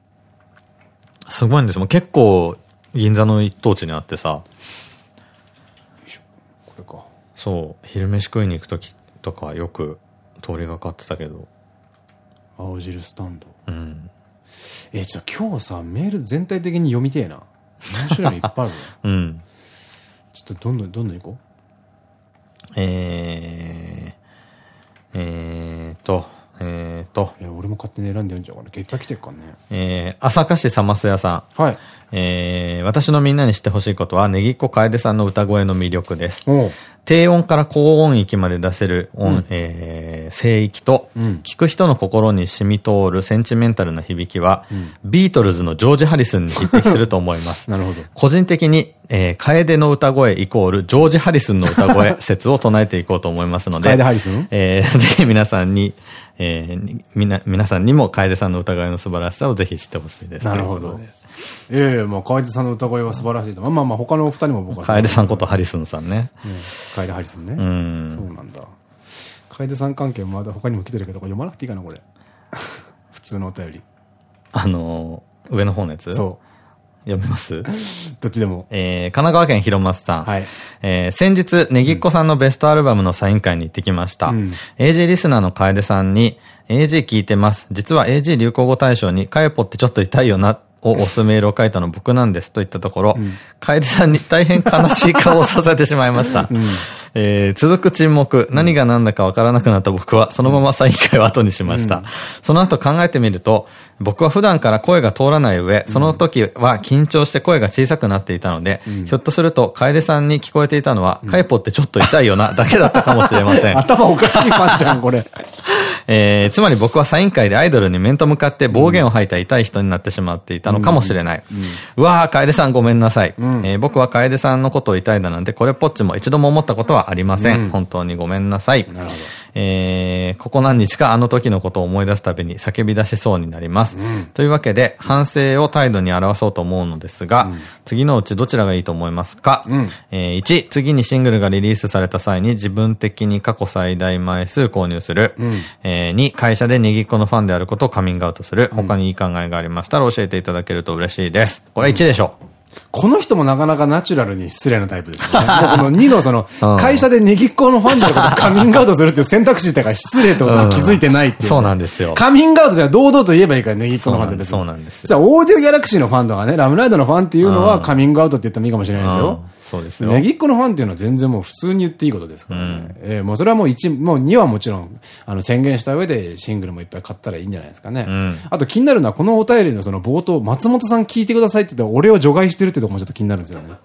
すごいんですよ。結構、銀座の一等地にあってさ、これか。そう、昼飯食いに行く時とかよく通りがかってたけど。青汁スタンド。うん。え、じゃあ今日さ、メール全体的に読みてえな。面白いのいっぱいある うん。ちょっとどんどんどんどん行こう。えー、えーと、えーと。俺も勝手に選んで読んじゃうから、結果来てるかね。えー、朝霞市さますやさん。はい。えー、私のみんなに知ってほしいことは、ネギっ子楓さんの歌声の魅力です。低音から高音域まで出せる音、うん、えー、声域と、うん、聞く人の心に染み通るセンチメンタルな響きは、うん、ビートルズのジョージ・ハリスンに匹敵すると思います。なるほど。個人的に、えー、楓の歌声イコールジョージ・ハリスンの歌声説を唱えていこうと思いますので、楓ハリスン？えー、ぜひ皆さんに、えー、みな、皆さんにも楓さんの歌声の素晴らしさをぜひ知ってほしいです。なるほど。ええ、まあ、楓さんの歌声は素晴らしいと。まあまあまあ、他のお二人も僕は。楓さんことハリスンさんね。楓ハリスンね。うん。そうなんだ。楓さん関係まだ他にも来てるけど、読まなくていいかな、これ。普通のお便り。あの、上の方のやつ？そう。読みます？どっちでも。えー、神奈川県広松さん。はい。えー、先日、ネギっ子さんのベストアルバムのサイン会に行ってきました。うん、AG リスナーの楓さんに、AG 聞いてます。実は AG 流行語大賞に、カエポってちょっと痛いよな、を押すメールを書いたの僕なんですと言ったところ、うん、楓さんに大変悲しい顔をさせてしまいました。うんえー、続く沈黙、何が何だかわからなくなった僕は、そのままサイン会を後にしました。うん、その後考えてみると、僕は普段から声が通らない上、その時は緊張して声が小さくなっていたので、うん、ひょっとすると、楓さんに聞こえていたのは、カエポってちょっと痛いよな、だけだったかもしれません。頭おかしいファンじゃん、これ。えー、つまり僕はサイン会でアイドルに面と向かって暴言を吐いた痛い人になってしまっていたのかもしれない。うわー、楓さんごめんなさい。うん、えー、僕は楓さんのことを痛いだなんて、これっぽっちも一度も思ったことはありません。うん、本当にごめんなさい。なるほど。えー、ここ何日かあの時のことを思い出すたびに叫び出しそうになります。というわけけで反省を態度に表そうと思うのですが、うん、次のうちどちらがいいと思いますか、うん、えー、1、次にシングルがリリースされた際に自分的に過去最大枚数購入する。うん、えー、2、会社でネギっ子のファンであることをカミングアウトする。他にいい考えがありましたら教えていただけると嬉しいです。これ1でしょう。この人もなかなかナチュラルに失礼なタイプですね。この2のその、会社でネギっ子のファンであることをカミングアウトするっていう選択肢ってから失礼ってことに気づいてないっていう。そうなんですよ。カミングアウトじゃ堂々と言えばいいからネギっ子のファンでそうなんです。さあ、オーディオギャラクシーのファンとかね、ラムライドのファンっていうのはカミングアウトって言ってもいいかもしれないですよ。そうですよ。ネギっ子のファンっていうのは全然もう普通に言っていいことですからね。うん、えー、もうそれはもう1、もう2はもちろん、あの宣言した上でシングルもいっぱい買ったらいいんじゃないですかね。うん、あと気になるのはこのお便りのその冒頭、松本さん聞いてくださいって言って俺を除外してるってとこもちょっと気になるんですよね。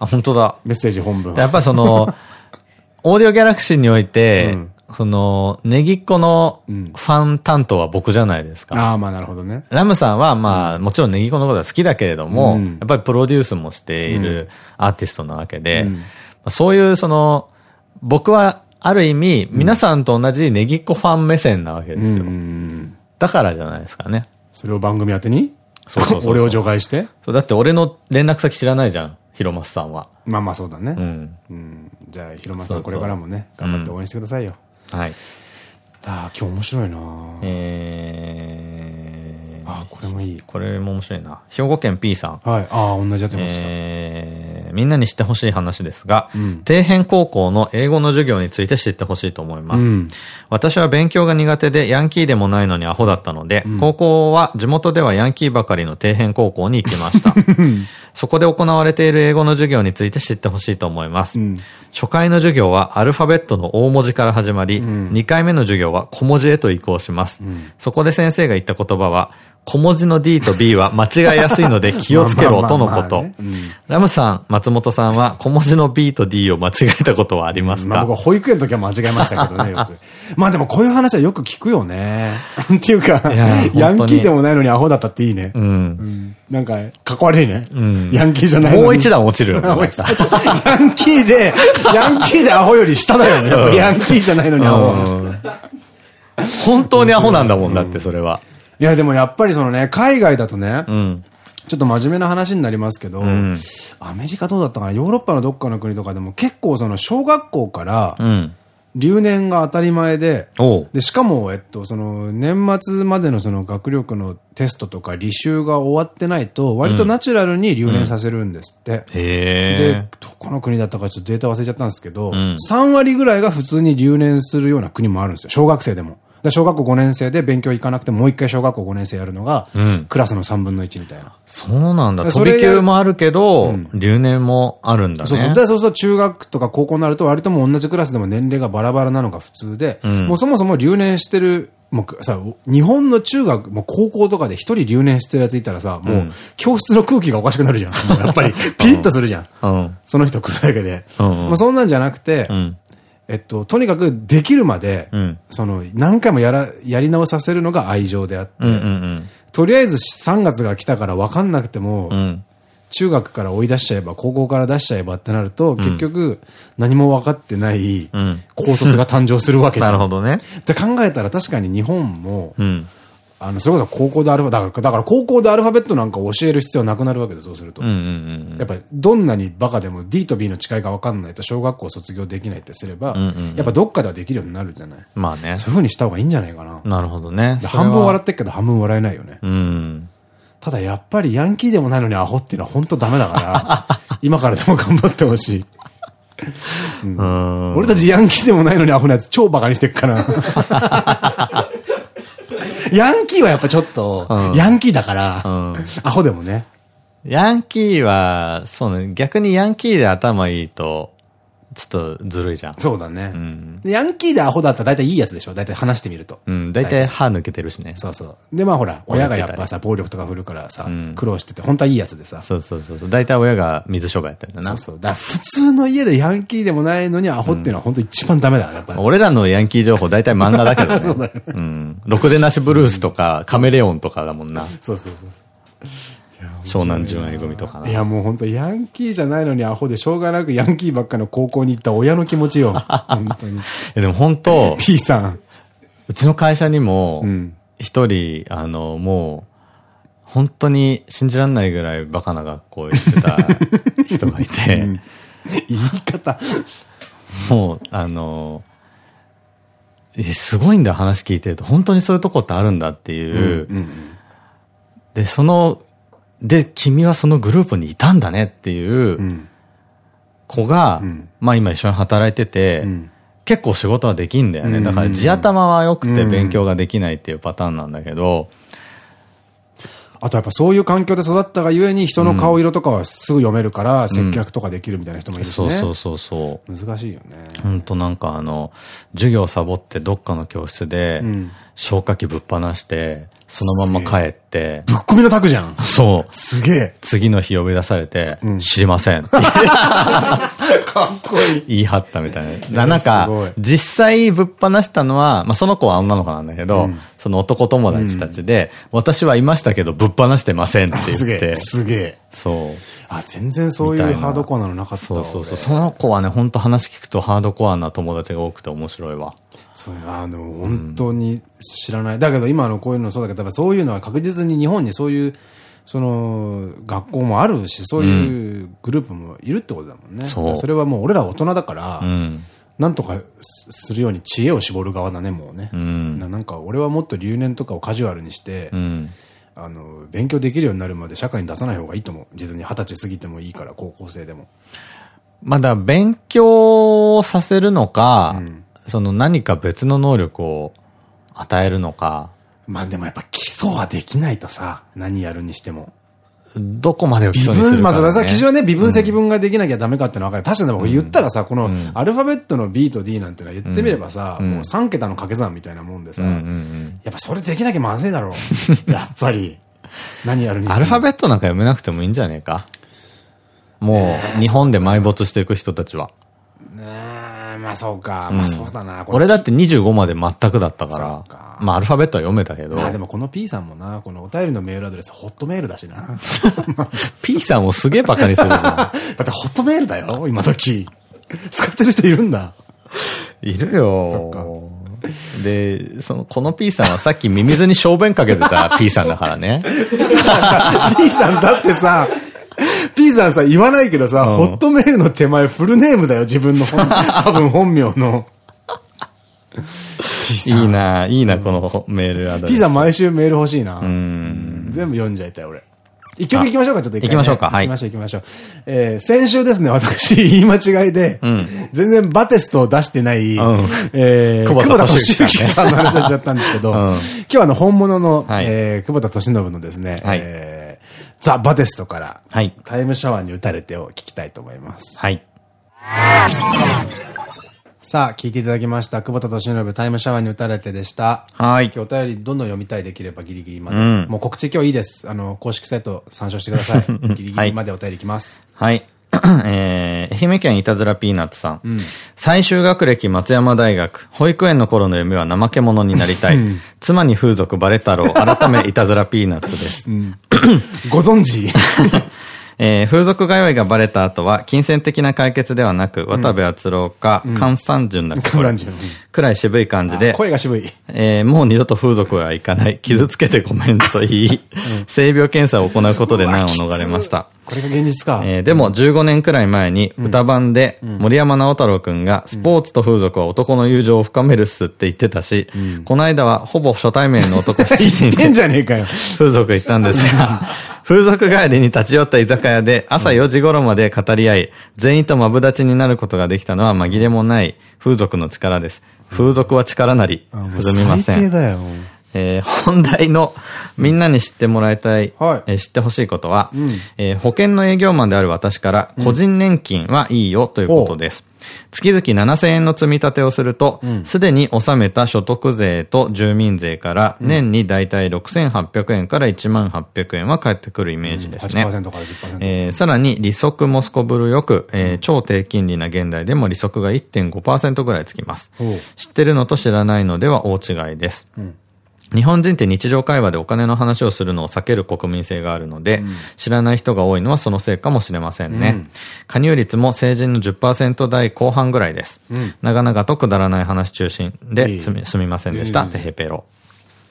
あ、本当だ。メッセージ本文。やっぱりその、オーディオギャラクシーにおいて、うんその、ネギっ子のファン担当は僕じゃないですか。ああ、まあなるほどね。ラムさんはまあ、もちろんネギっ子のことは好きだけれども、やっぱりプロデュースもしているアーティストなわけで、そういうその、僕はある意味、皆さんと同じネギっ子ファン目線なわけですよ。だからじゃないですかね。それを番組宛てに？そうそう 俺を除外して？そう、だって俺の連絡先知らないじゃん。広松さんは。まあまあそうだね。うん。うん、じゃあ、広松さんこれからもね、頑張って応援してくださいよ。はい。ああ、今日面白いなえー、あこれもいい。これも面白いな。兵庫県 P さん。はい。ああ、同じやつ読ました。えー、みんなに知ってほしい話ですが、うん、底辺高校の英語の授業について知ってほしいと思います。うん、私は勉強が苦手でヤンキーでもないのにアホだったので、うん、高校は地元ではヤンキーばかりの底辺高校に行きました。そこで行われている英語の授業について知ってほしいと思います。うん、初回の授業はアルファベットの大文字から始まり、うん、2回目の授業は小文字へと移行します。うん、そこで先生が言った言葉は、小文字の D と B は間違いやすいので気をつけろとのこと。ラムさん、松本さんは小文字の B と D を間違えたことはありますか、まあ僕は保育園の時は間違えましたけどね、よく。まあでもこういう話はよく聞くよね。っていうか、ヤンキーでもないのにアホだったっていいね。うん。なんか、かっこ悪いね。うん。ヤンキーじゃないもう一段落ちるよ。ヤンキーで、ヤンキーでアホより下だよね。ヤンキーじゃないのにアホ。本当にアホなんだもんだって、それは。いや、でもやっぱりそのね、海外だとね、うん、ちょっと真面目な話になりますけど、うん、アメリカどうだったかな？ヨーロッパのどっかの国とかでも結構その小学校から、留年が当たり前で、で、しかも、えっと、その、年末までのその学力のテストとか履修が終わってないと、割とナチュラルに留年させるんですって。うん、で、どこの国だったかちょっとデータ忘れちゃったんですけど、うん、3割ぐらいが普通に留年するような国もあるんですよ。小学生でも。小学校5年生で勉強行かなくてもう一回小学校5年生やるのが、うん、クラスの3分の1みたいな。そうなんだ。飛び級もあるけど、うん、留年もあるんだね。そうそう。で、そうそう中学とか高校になると割とも同じクラスでも年齢がバラバラなのが普通で、うん、もうそもそも留年してるもうさ、日本の中学、もう高校とかで一人留年してるやついたらさ、もう教室の空気がおかしくなるじゃん。やっぱり ピリッとするじゃん。うん、その人来るだけで。まあそんなんじゃなくて、えっと、とにかくできるまで、うん、その、何回もやら、やり直させるのが愛情であって、とりあえず3月が来たから分かんなくても、うん、中学から追い出しちゃえば、高校から出しちゃえばってなると、結局、何も分かってない高卒が誕生するわけじゃん。なるほどね。って考えたら確かに日本も、あの、それこそ高校でアルファ、だから、だから高校でアルファベットなんか教える必要なくなるわけで、そうすると。やっぱり、どんなにバカでも D と B の違いが分かんないと小学校卒業できないってすれば、やっぱどっかではできるようになるじゃない？まあね。そういう風にした方がいいんじゃないかな。なるほどね。半分笑ってっけど半分笑えないよね。うん。ただやっぱりヤンキーでもないのにアホっていうのは本当ダメだから、今からでも頑張ってほしい。うん、俺たちヤンキーでもないのにアホなやつ超バカにしてっから。ヤンキーはやっぱちょっと、ヤンキーだから、アホでもね。ヤンキーは、そうね、逆にヤンキーで頭いいと、ちょっとずるいじゃん。そうだね。うん、ヤンキーでアホだったら大体いいやつでしょ？大体話してみると。うん、大体歯抜けてるしね。そうそう。で、まあほら、親がやっぱさ、暴力とか振るからさ、うん、苦労してて、本当はいいやつでさ。そうそうそう。大体親が水商売やってるんだな。そうそう。だ普通の家でヤンキーでもないのにアホっていうのは本当一番ダメだ、やっぱり。俺らのヤンキー情報大体漫画だけどね。そうだよね。うん。ろくでなしブルースとか、カメレオンとかだもんな。そうそうそう。湘南純愛組とかいやもう本当ヤンキーじゃないのにアホでしょうがなくヤンキーばっかの高校に行った親の気持ちよ。本当に。でも本当 P さん。うちの会社にも、一人、あの、もう、本当に信じられないぐらいバカな学校行ってた人がいて、うん、言い方。もう、あの、すごいんだ話聞いてると、本当にそういうとこってあるんだっていう。で、そので、君はそのグループにいたんだねっていう子が、うん、まあ今一緒に働いてて、うん、結構仕事はできんだよね。だから地頭は良くて勉強ができないっていうパターンなんだけど、あとやっぱそういう環境で育ったがゆえに人の顔色とかはすぐ読めるから接客とかできるみたいな人もいるしね。そうそうそう難しいよね。本当なんかあの、授業サボってどっかの教室で、消火器ぶっ放して、そのまま帰って。ぶっ込みのタクじゃん。そう。すげえ。次の日呼び出されて、うん、知りません。かっこいい。言い張ったみたいな。なんか、実際ぶっ放したのは、まあその子は女の子なんだけど、うん、その男友達たちで、うん、私はいましたけどぶっ放してませんって言って。すげえ。すげえ。そう。あ、全然そういうハードコアなのなかったそうそうそう。その子はね、本当話聞くとハードコアな友達が多くて面白いわ。そういうの、あの、本当に知らない。だけど今のこういうのそうだけど、そういうのは確実に日本にそういう、その、学校もあるし、そういうグループもいるってことだもんね。そう。それはもう俺ら大人だから、うん、なんとかするように知恵を絞る側だね、もうね。うん、なんか俺はもっと留年とかをカジュアルにして、うん、あの、勉強できるようになるまで社会に出さない方がいいと思う。実に二十歳過ぎてもいいから、高校生でも。まだ勉強させるのか、うんその何か別の能力を与えるのか。まあでもやっぱ基礎はできないとさ、何やるにしても。どこまでを基礎にするか、ね、まあそ基準はね、微分積分ができなきゃダメかってのは分かる。確かに僕言ったらさ、このアルファベットの B と D なんてのは言ってみればさ、もう3桁の掛け算みたいなもんでさ、やっぱそれできなきゃまずいだろう。やっぱり。何やるにアルファベットなんか読めなくてもいいんじゃねえかもう、日本で埋没していく人たちは。ねえ。まあそうか。まあそうだな。俺だって25まで全くだったから。まあアルファベットは読めたけど。まあでもこの P さんもな、このお便りのメールアドレスホットメールだしな。P さんをすげえバカにするじゃん。だってホットメールだよ、今時。使ってる人いるんだ。いるよ。で、その、この P さんはさっきミミズに小便かけてた P さんだからね。P さんだってさ、P さんさ、言わないけどさ、ホットメールの手前フルネームだよ、自分の本、多分本名の。いいな、いいな、このメールアドレス。P さん毎週メール欲しいな。全部読んじゃいたい、俺。一曲行きましょうか、ちょっと一回、行きましょうか、はい。行きましょう、行きましょう。えー、先週ですね、私、言い間違いで、うん、全然バテストを出してない、うん、えー、久保田敏之さんの話をしちゃったんですけど、うん、今日はあの、本物の、はい、えー、久保田敏信のですね、はい、えーザ・バテストから、はい、タイムシャワーに打たれてを聞きたいと思います。はい。さあ、聞いていただきました。久保田敏信タイムシャワーに打たれてでした。はい。今日お便りどんどん読みたいできればギリギリまで。うん、もう告知今日いいです。あの、公式サイト参照してください。ギリギリまでお便りいきます。はい。えー、愛媛県いたずらピーナッツさん。うん、最終学歴松山大学。保育園の頃の夢は怠け者になりたい。妻に風俗バレ太郎。改めいたずらピーナッツです。うん、ご存知？えー、風俗通いがバレた後は、金銭的な解決ではなく、渡部篤郎か、関三順だくらい渋い感じで、声が渋い。えー、もう二度と風俗は行かない。傷つけてごめんと言い、性病検査を行うことで難を逃れました。これが現実か。えー、でも15年くらい前に歌番で森山直太朗くんがスポーツと風俗は男の友情を深めるっすって言ってたし、この間はほぼ初対面の男7人でんじゃねえかよ。風俗行ったんですが、風俗帰りに立ち寄った居酒屋で朝4時頃まで語り合い、全員とマブダチになることができたのは紛れもない風俗の力です。風俗は力なり、ずみません。えー、本題のみんなに知ってもらいたい、はい、えー、知ってほしいことは、うん、えー、保険の営業マンである私から個人年金はいいよということです。うん月々7000円の積み立てをすると、すで、うん、に納めた所得税と住民税から年にだいたい6800円から1万800円は返ってくるイメージですね。うん、えー、さらに利息もすこぶるよく、えー、超低金利な現代でも利息が1.5%ぐらいつきます。知ってるのと知らないのでは大違いです。うん日本人って日常会話でお金の話をするのを避ける国民性があるので、うん、知らない人が多いのはそのせいかもしれませんね。うん、加入率も成人の10%台後半ぐらいです。うん、長々とくだらない話中心ですみ、すみませんでした。テヘペロ。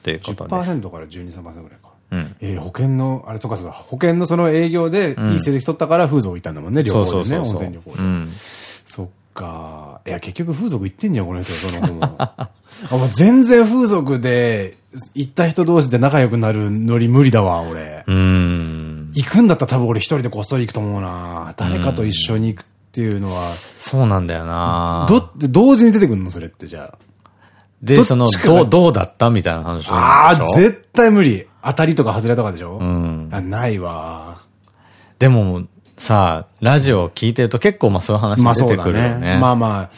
ということです。10%から12、3%ぐらいか。うん、えー、保険の、あれとかそうだ、保険のその営業でいい成績取ったから風俗行ったんだもんね、旅行でね、温泉旅行で。そっか。いや、結局風俗行ってんじゃん、この人、その子も。あ、もう全然風俗で行った人同士で仲良くなるノリ無理だわ、俺。うん。行くんだったら多分俺一人でこっそり行くと思うな。誰かと一緒に行くっていうのは。そうなんだよなどって同時に出てくるのそれってじゃあ。で、その、どう、どうだったみたいな話ああ、絶対無理。当たりとか外れとかでしょ？うん。あ、ないわ。でも、さあ、ラジオ聞いてると結構まあそういう話出てくるよね。まあまあ、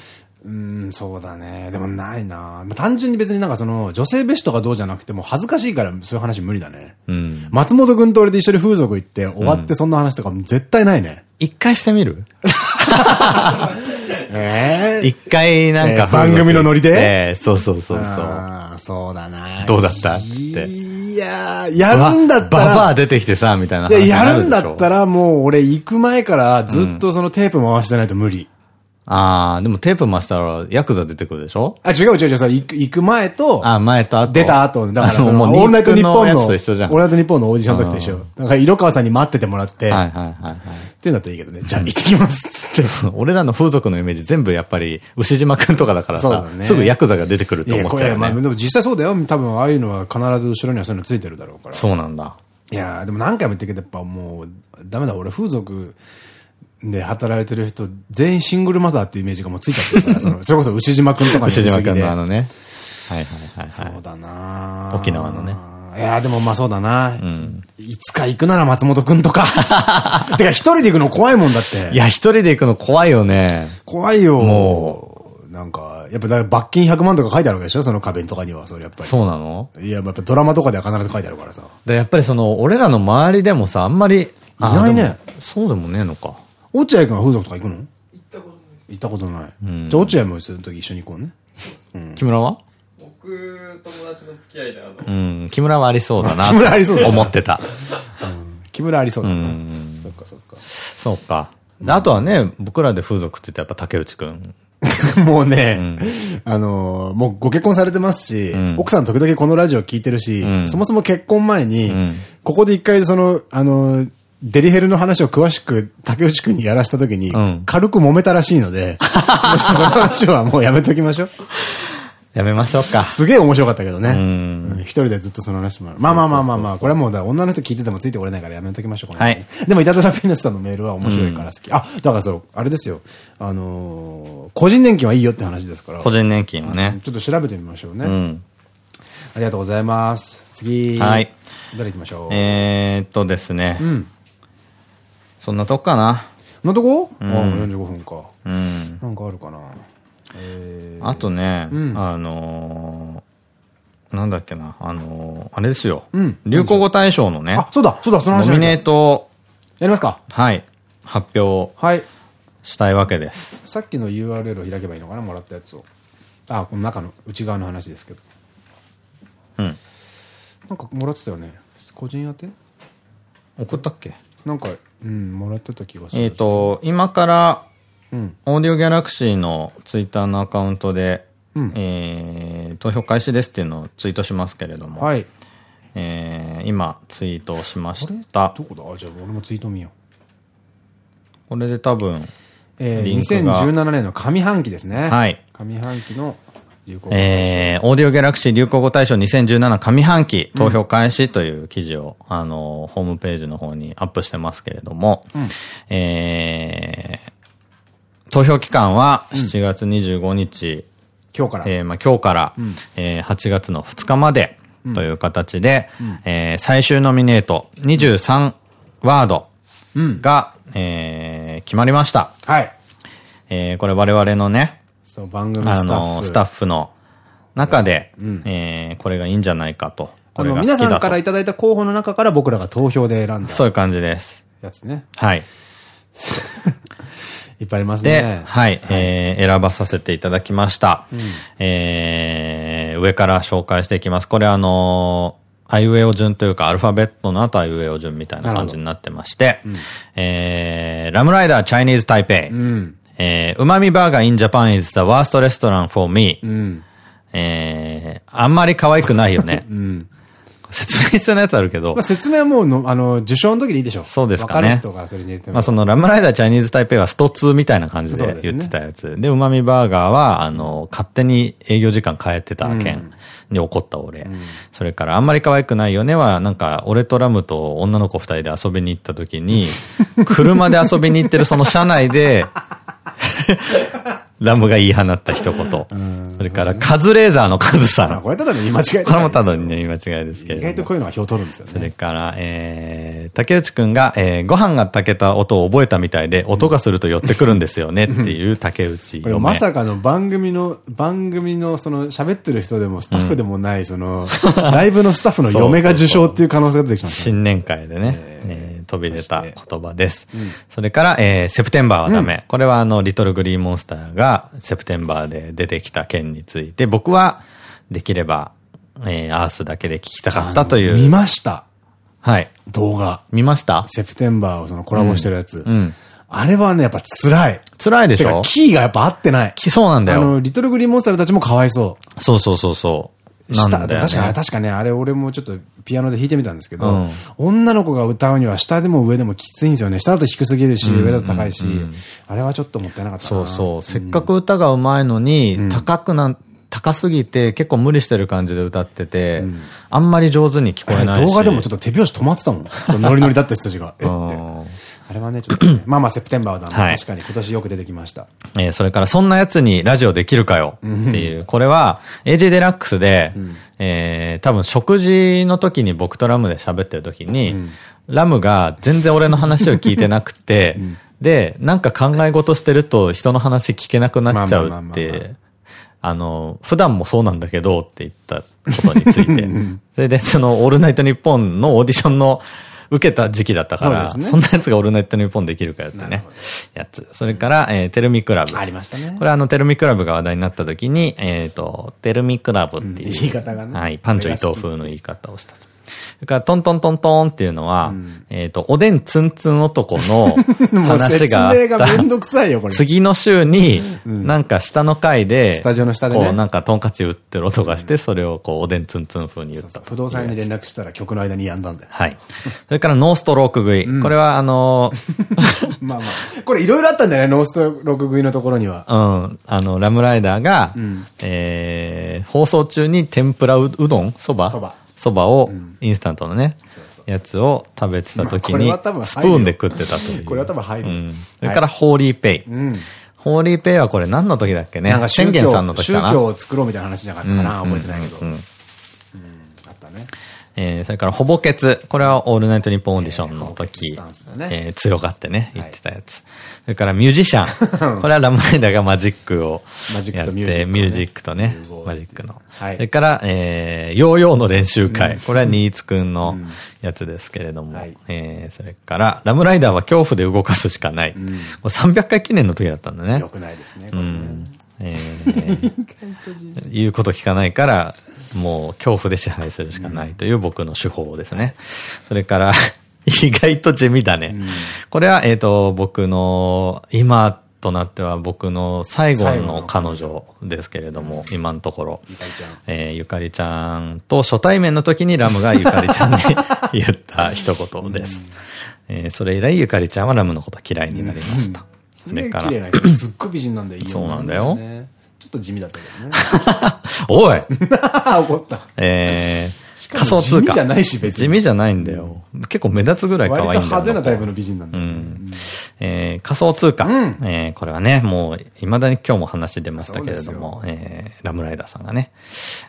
うん、そうだね。でもないな。単純に別になんかその、女性蔑視とかどうじゃなくても恥ずかしいからそういう話無理だね。うん。松本くんと俺で一緒に風俗行って終わってそんな話とか絶対ないね。一回してみる？ええ。一回なんか、番組のノリで？そうそうそうそう。ああ、そうだな。どうだった？つって。いややるんだったら。ババア出てきてさ、みたいな話。やるんだったらもう俺行く前からずっとそのテープ回してないと無理。ああ、でもテープ回したらヤクザ出てくるでしょ？あ、違う違う違う、行く、行く前と、あ、前と後。出た後、だから その、オールナイトニッポンの、オールナイトニッポンのオーディションの時と一緒。だから、色川さんに待っててもらって、はいはいはいはい。ってなったらいいけどね。じゃあ行ってきますつって。俺らの風俗のイメージ全部やっぱり、牛島くんとかだからさ、すぐヤクザが出てくると思っちゃうよね。まあ、でも実際そうだよ。多分、ああいうのは必ず後ろにはそういうのついてるだろうから。そうなんだ。いやでも何回も言ってるけど、やっぱもう、ダメだ、俺風俗、で働いてる人、全員シングルマザーっていうイメージがもうついちゃってるから、その、それこそ内島くんとか内島くんのあのね。はいはいはい、はい。そうだな沖縄のね。いやでもまあそうだな、うん、いつか行くなら松本くんとか。てか一人で行くの怖いもんだって。いや、一人で行くの怖いよね。怖いよ。もう。なんか、やっぱだ罰金100万とか書いてあるわけでしょ？その壁とかには、それやっぱり。そうなの？いや、やっぱドラマとかでは必ず書いてあるからさ。で、やっぱりその、俺らの周りでもさ、あんまり。いないね。そうでもねえのか。落合君は風俗とか行くの？行ったことない。行ったことない。じゃあ落合もその時一緒に行こうね。木村は？僕、友達の付き合いであの。うん、木村はありそうだな。木村ありそうだ。思ってた。木村ありそうだな。そっかそっか。そうか。あとはね、僕らで風俗って言ったらやっぱ竹内くん。もうね、あの、もうご結婚されてますし、奥さん時々このラジオ聞いてるし、そもそも結婚前に、ここで一回その、あの、デリヘルの話を詳しく竹内くんにやらしたときに、軽く揉めたらしいので、その話はもうやめときましょう。やめましょうか。すげえ面白かったけどね。一人でずっとその話もある。まあまあまあまあまあ、これはもう女の人聞いててもついてこれないからやめときましょう。はい。でも、いたずらピーナスさんのメールは面白いから好き。あ、だからそう、あれですよ。あの個人年金はいいよって話ですから。個人年金はね。ちょっと調べてみましょうね。うん。ありがとうございます。次。はい。誰行きましょう？えっとですね。うん。そんなとこかな。そんなとこ？ああ、45分か。うん。なんかあるかな。あとね、あのなんだっけな、あのあれですよ。流行語大賞のね。あ、そうだ、そうだ、その話。ノミネート。やりますかはい。発表。はい。したいわけです。さっきの URL を開けばいいのかな？もらったやつを。あ、この中の内側の話ですけど。うん。なんかもらってたよね。個人宛て？送ったっけ？なんか、うん、もらってた気がする。えっと、今から、うん、オーディオギャラクシーのツイッターのアカウントで、うん、えー、投票開始ですっていうのをツイートしますけれども、はい。えー、今、ツイートをしました。どこだ？あ、じゃあ俺もツイート見よう。これで多分、えー、2017年の上半期ですね。はい。上半期のえー、オーディオギャラクシー流行語大賞2017上半期投票開始という記事を、うん、あの、ホームページの方にアップしてますけれども、うん、えー、投票期間は7月25日、うん、今日から、えー、まあ今日から、うん、えー、8月の2日までという形で、うん、えー、最終ノミネート23ワードが、うん、えー、決まりました。はい。えー、これ我々のね、そう、番組スタッフ。あの、スタッフの中で、うん、えー、これがいいんじゃないかと。あの、皆さんからいただいた候補の中から僕らが投票で選んだ。そういう感じです。やつね。はい。いっぱいありますね。で、はい、えー、選ばさせていただきました。うん、えー、上から紹介していきます。これあのー、あいうえお順というか、アルファベットの後あいうえお順みたいな感じになってまして、うん、えー、 RAM RIDER チャイニーズタイペイ。うんえー、うまみバーガー in Japan is the worst restaurant for me。うん、えー、あんまり可愛くないよね。うん、説明必要なやつあるけど。まあ説明はもうの、あの、受賞の時でいいでしょ。そうですかね。まあその RAM RIDER チャイニーズタイペイはスト2みたいな感じで言ってたやつ。で、うまみバーガーは、あの、勝手に営業時間変えてた件に怒った俺。うん、それから、あんまり可愛くないよねは、なんか、俺とラムと女の子二人で遊びに行った時に、車で遊びに行ってるその車内で、ラムが言い放った一言。それから、カズレーザーのカズさん。これただの言い間違いこれもただの言い間違いですけど。意外とこういうのは票取るんですよね。それから、えー、竹内くんが、えー、ご飯が炊けた音を覚えたみたいで、音がすると寄ってくるんですよねっていう竹内。これまさかの番組の、番組のその喋ってる人でもスタッフでもない、その、ライブのスタッフの嫁が受賞っていう可能性が出てきました。新年会でね。えー飛び出た言葉です。そうん、それから、えー、セプテンバーはダメ。うん、これはあの、リトルグリーンモンスターがセプテンバーで出てきた件について、僕はできれば、えー、アースだけで聞きたかったという。見ました。はい。動画。見ました？セプテンバーをそのコラボしてるやつ。うん、うんあれはね、やっぱ辛い。辛いでしょ？キーがやっぱ合ってない。そうなんだよ。あの、リトルグリーンモンスターたちもかわいそう。そうそうそうそう。ね、確かに、確かね、あれ俺もちょっとピアノで弾いてみたんですけど、うん、女の子が歌うには下でも上でもきついんですよね。下だと低すぎるし、上だと高いし、あれはちょっともったいなかったそうそう。せっかく歌が上手いのに、高くな、高すぎて結構無理してる感じで歌ってて、うん、あんまり上手に聞こえないし。動画でもちょっと手拍子止まってたもん。ノリノリだった人たちが。えって。あれはね、ちょっと、ね、まあまあ、セプテンバーだな。はい、確かに今年よく出てきました。えー、それから、そんな奴にラジオできるかよ。っていう、これは、AJ デラックスで、うん、えー、多分食事の時に僕とラムで喋ってる時に、うん、ラムが全然俺の話を聞いてなくて、うん、で、なんか考え事してると人の話聞けなくなっちゃうって、あの、普段もそうなんだけどって言ったことについて。それで、その、オールナイトニッポンのオーディションの受けた時期だったから、そ,、んなやつがオールナイトニッポンできるかよってね、やつ。それから、えー、テルミクラブ。ありましたね。これあの、テルミクラブが話題になった時に、えっ、と、テルミクラブっていう、言い方がね。はい、パンチョ伊藤風の言い方をしたと。れから、トントントントンっていうのは、うん、えっと、おでんツンツン男の 話があった次の週に、なんか下の階で、スタジオの下で、ね、こうなんかトンカチ打ってる音がして、それをこう、おでんツンツン風に言った不動産に連絡したら曲の間にやんだんだよ。はい。それから、ノーストローク食い。これは、あの まあまあ。これいろいろあったんだよね、ノーストローク食いのところには。うん。あの、ラムライダーが、えー、放送中に天ぷらうどん？そば？そば。そばを、インスタントのね、やつを食べてた時に、スプーンで食ってたという。これは多分入る。それから、ホーリーペイ。ホーリーペイはこれ何の時だっけね？宣言さんの時かな？宗教を作ろうみたいな話じゃなかったかな？覚えてないけど。えー、それから、ほぼけつ。これはオールナイトニッポンオーディションの時、えー、強がってね、言ってたやつ。それからミュージシャン。これは RAM RIDER がマジックをやって、ミュージックとね、マジックの。それから、えー、ヨーヨーの練習会。これは新津くんのやつですけれども。えー、それから、 RAM RIDER は恐怖で動かすしかない。300回記念の時だったんだね。よくないですね。うん。えー、言うこと聞かないから、もう恐怖で支配するしかないという僕の手法ですね。それから 意外と地味だね。うん、これは、えっ、ー、と、僕の、今となっては僕の最後の彼女ですけれども、今のところ。ゆかりちゃん。えー、ゆかりちゃんと初対面の時にラムがゆかりちゃんに 言った一言です。えー、それ以来ゆかりちゃんはラムのこと嫌いになりました。それから。すっごい美人なんだよ、そうなんだよ。ちょっと地味だったけどね。おい 怒った。えー、仮想通貨。地味じゃないし別に。地味じゃないんだよ。結構目立つぐらい可愛いんだよ。派手なタイプの美人なんだ。うん。えー、仮想通貨。うん、えー、これはね、もう、未だに今日も話出ましたけれども、えー、ラムライダーさんがね、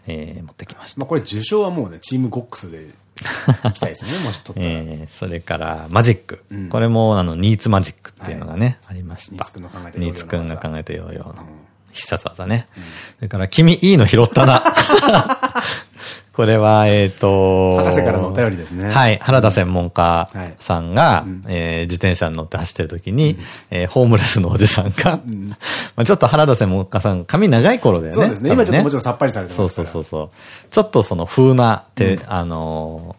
えー、持ってきました。まあこれ受賞はもうね、チームゴックスで行きたいですね、もし取ったら。えー、それから、マジック。うん、これも、あの、ニーツマジックっていうのがね、はい、ありました。ニーツくんが考えてニーツくんが考えてようようの。必殺技ね。うん、それから、君いいの拾ったな。これは、えっ、と、博士からのお便りですね。はい。原田専門家さんが、え自転車に乗って走ってる時に、えホームレスのおじさんが、まあちょっと原田専門家さん、髪長い頃だよね。そうですね。今ちょっともちろんさっぱりされてますそうそうそうそう。ちょっとその風な、て、あの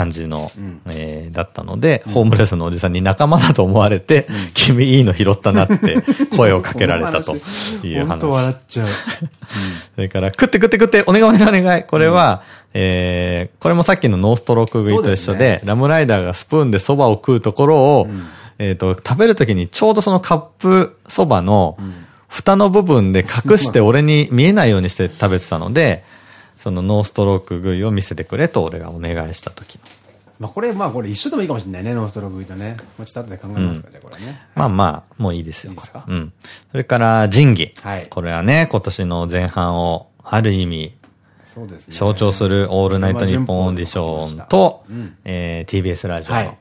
感じの、うん、えー、だったので、うん、ホームレスのおじさんに仲間だと思われて、うん、君いいの拾ったなって 声をかけられたという話。本当笑っちゃう。それから、食って食って食って、お願いお願いお願い。これは、えー、これもさっきのノーストローク食いと一緒で、でね、ラムライダーがスプーンで蕎麦を食うところを、えっと、食べるときにちょうどそのカップ蕎麦の蓋の部分で隠して俺に見えないようにして食べてたので、そのノーストローク食いを見せてくれと俺がお願いした時まあこれ、まあこれ一緒でもいいかもしれないね、ノーストローク食いとね。もうちょっと後で考えますか、うん、じゃあこれね。まあまあ、もういいですよ。いいですか？うん。それから仁義。はい。これはね、今年の前半をある意味、そうですね。象徴するオールナイトニッポンオーディションと、うん、えー、TBS ラジオの、はい、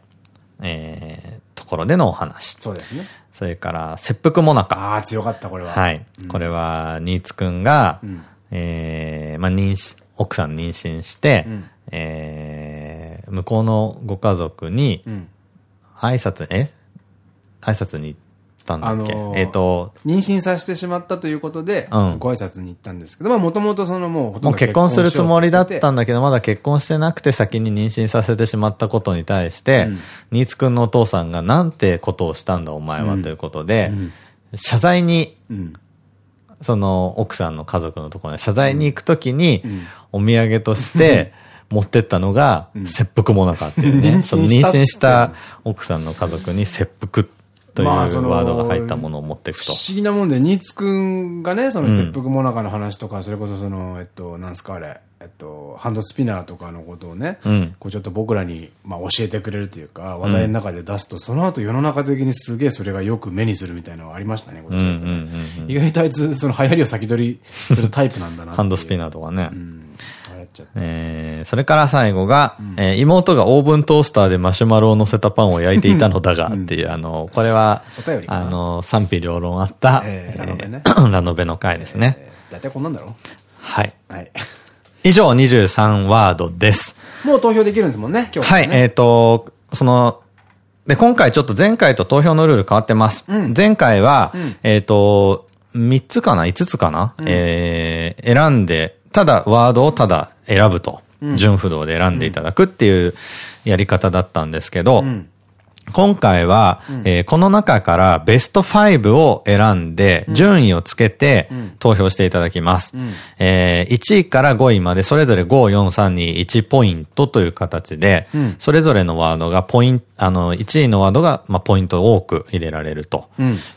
えー、ところでのお話。そうですね。それから、切腹もなか。ああ、強かった、これは。はい。うん、これは、新津くんが、うんえー、まあ、妊娠、奥さん妊娠して、うん、えー、向こうのご家族に、挨拶、え？挨拶に行ったんだっけ、あのー、えっと。妊娠させてしまったということで、うん、ご挨拶に行ったんですけど、まあもともとそのもうもう結婚するつもりだったんだけど、まだ結婚してなくて先に妊娠させてしまったことに対して、うん、新津くんのお父さんがなんてことをしたん。だお前は、ということで、謝罪に、その奥さんの家族のところに謝罪に行くときに、お土産として 持ってったのが、切腹もなかっていうね。その妊娠した奥さんの家族に切腹というワードが入ったものを持っていくと。不思議なもんで、ニーツくんがね、その切腹もなかの話とか、それこそその、えっと、なんすかあれ、えっと、ハンドスピナーとかのことをね、うん、こうちょっと僕らに、まあ、教えてくれるというか、話題の中で出すと、うん、その後世の中的にすげえそれがよく目にするみたいなのはありましたね、こっち意外とあいつ、その流行りを先取りするタイプなんだな ハンドスピナーとかね。うんえー、それから最後が、うん、えー、妹がオーブントースターでマシュマロを乗せたパンを焼いていたのだがっていう、あの、これは、あの、賛否両論あった、えー、ラノベね。ラノベの回ですね。えー、大体こんなんだろはい。はい。以上23ワードです。もう投票できるんですもんね、今日、ね、はい、えっ、ー、と、その、で、今回ちょっと前回と投票のルール変わってます。うん、前回は、うん、えっと、3つかな ?5 つかな、うん、えー、選んで、ただワードをただ選ぶと。順不動で選んでいただくっていうやり方だったんですけど、今回は、うん、えー、この中からベスト5を選んで、順位をつけて投票していただきます。うん、えー、1位から5位までそれぞれ5、4、3、2、1ポイントという形で、うん、それぞれのワードがポイント、あの、1位のワードが、まあ、ポイントを多く入れられると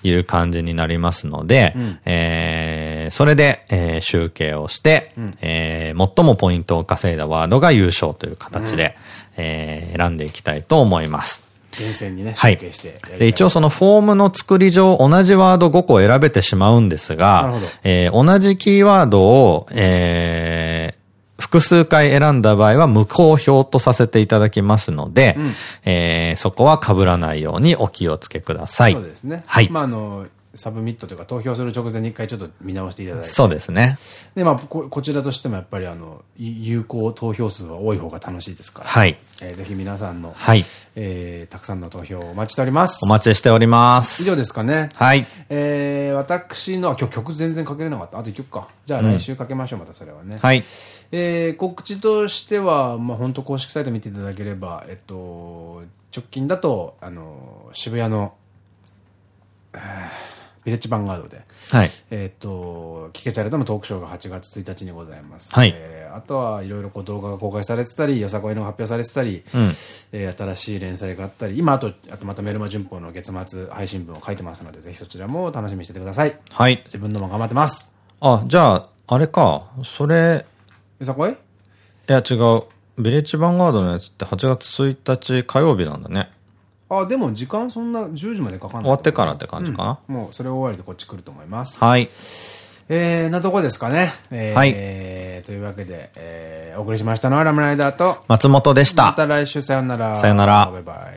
いう感じになりますので、うん、えー、それで、えー、集計をして、うん、えー、最もポイントを稼いだワードが優勝という形で、うん、えー、選んでいきたいと思います。厳選にね、はい。で、一応そのフォームの作り上、同じワード5個選べてしまうんですが、えー、同じキーワードを、えー、複数回選んだ場合は無効票とさせていただきますので、うん、えー、そこは被らないようにお気をつけください。そうですね。はい。まあ、あの、サブミットというか投票する直前に一回ちょっと見直していただいて。そうですね。で、まあ、こ、こちらとしてもやっぱりあの、有効投票数は多い方が楽しいですから。はい。えー、ぜひ皆さんの、はい。えー、たくさんの投票をお待ちしております。お待ちしております。以上ですかね。はい。えー、私の、今日曲全然かけれなかった。あと一曲か。じゃあ来週かけましょう、うん、またそれはね。はい。えー、告知としては、まあ本当公式サイト見ていただければ、えっと、直近だと、あの、渋谷の、ビレッジヴァンガードで、はい。えっと、キケチャレとのトークショーが8月1日にございます。はい。えー、あとはいろいろこう動画が公開されてたり、よさこいの発表されてたり、うん、えー、新しい連載があったり、今あと、あとまたメルマ旬報の月末配信文を書いてますので、ぜひそちらも楽しみにしててください。はい。自分のも頑張ってます。あ、じゃあ、あれか、それ、よさこい？いや違う。ビレッジヴァンガードのやつって8月1日火曜日なんだね。あ、でも時間そんな10時までかかんない。終わってからって感じかな。うん、もうそれ終わりでこっち来ると思います。はい。えー、なとこですかね。えー、はい。えー、というわけで、えー、お送りしましたのはラムライダーと松本でした。また来週さよなら。さよなら。バイバイ。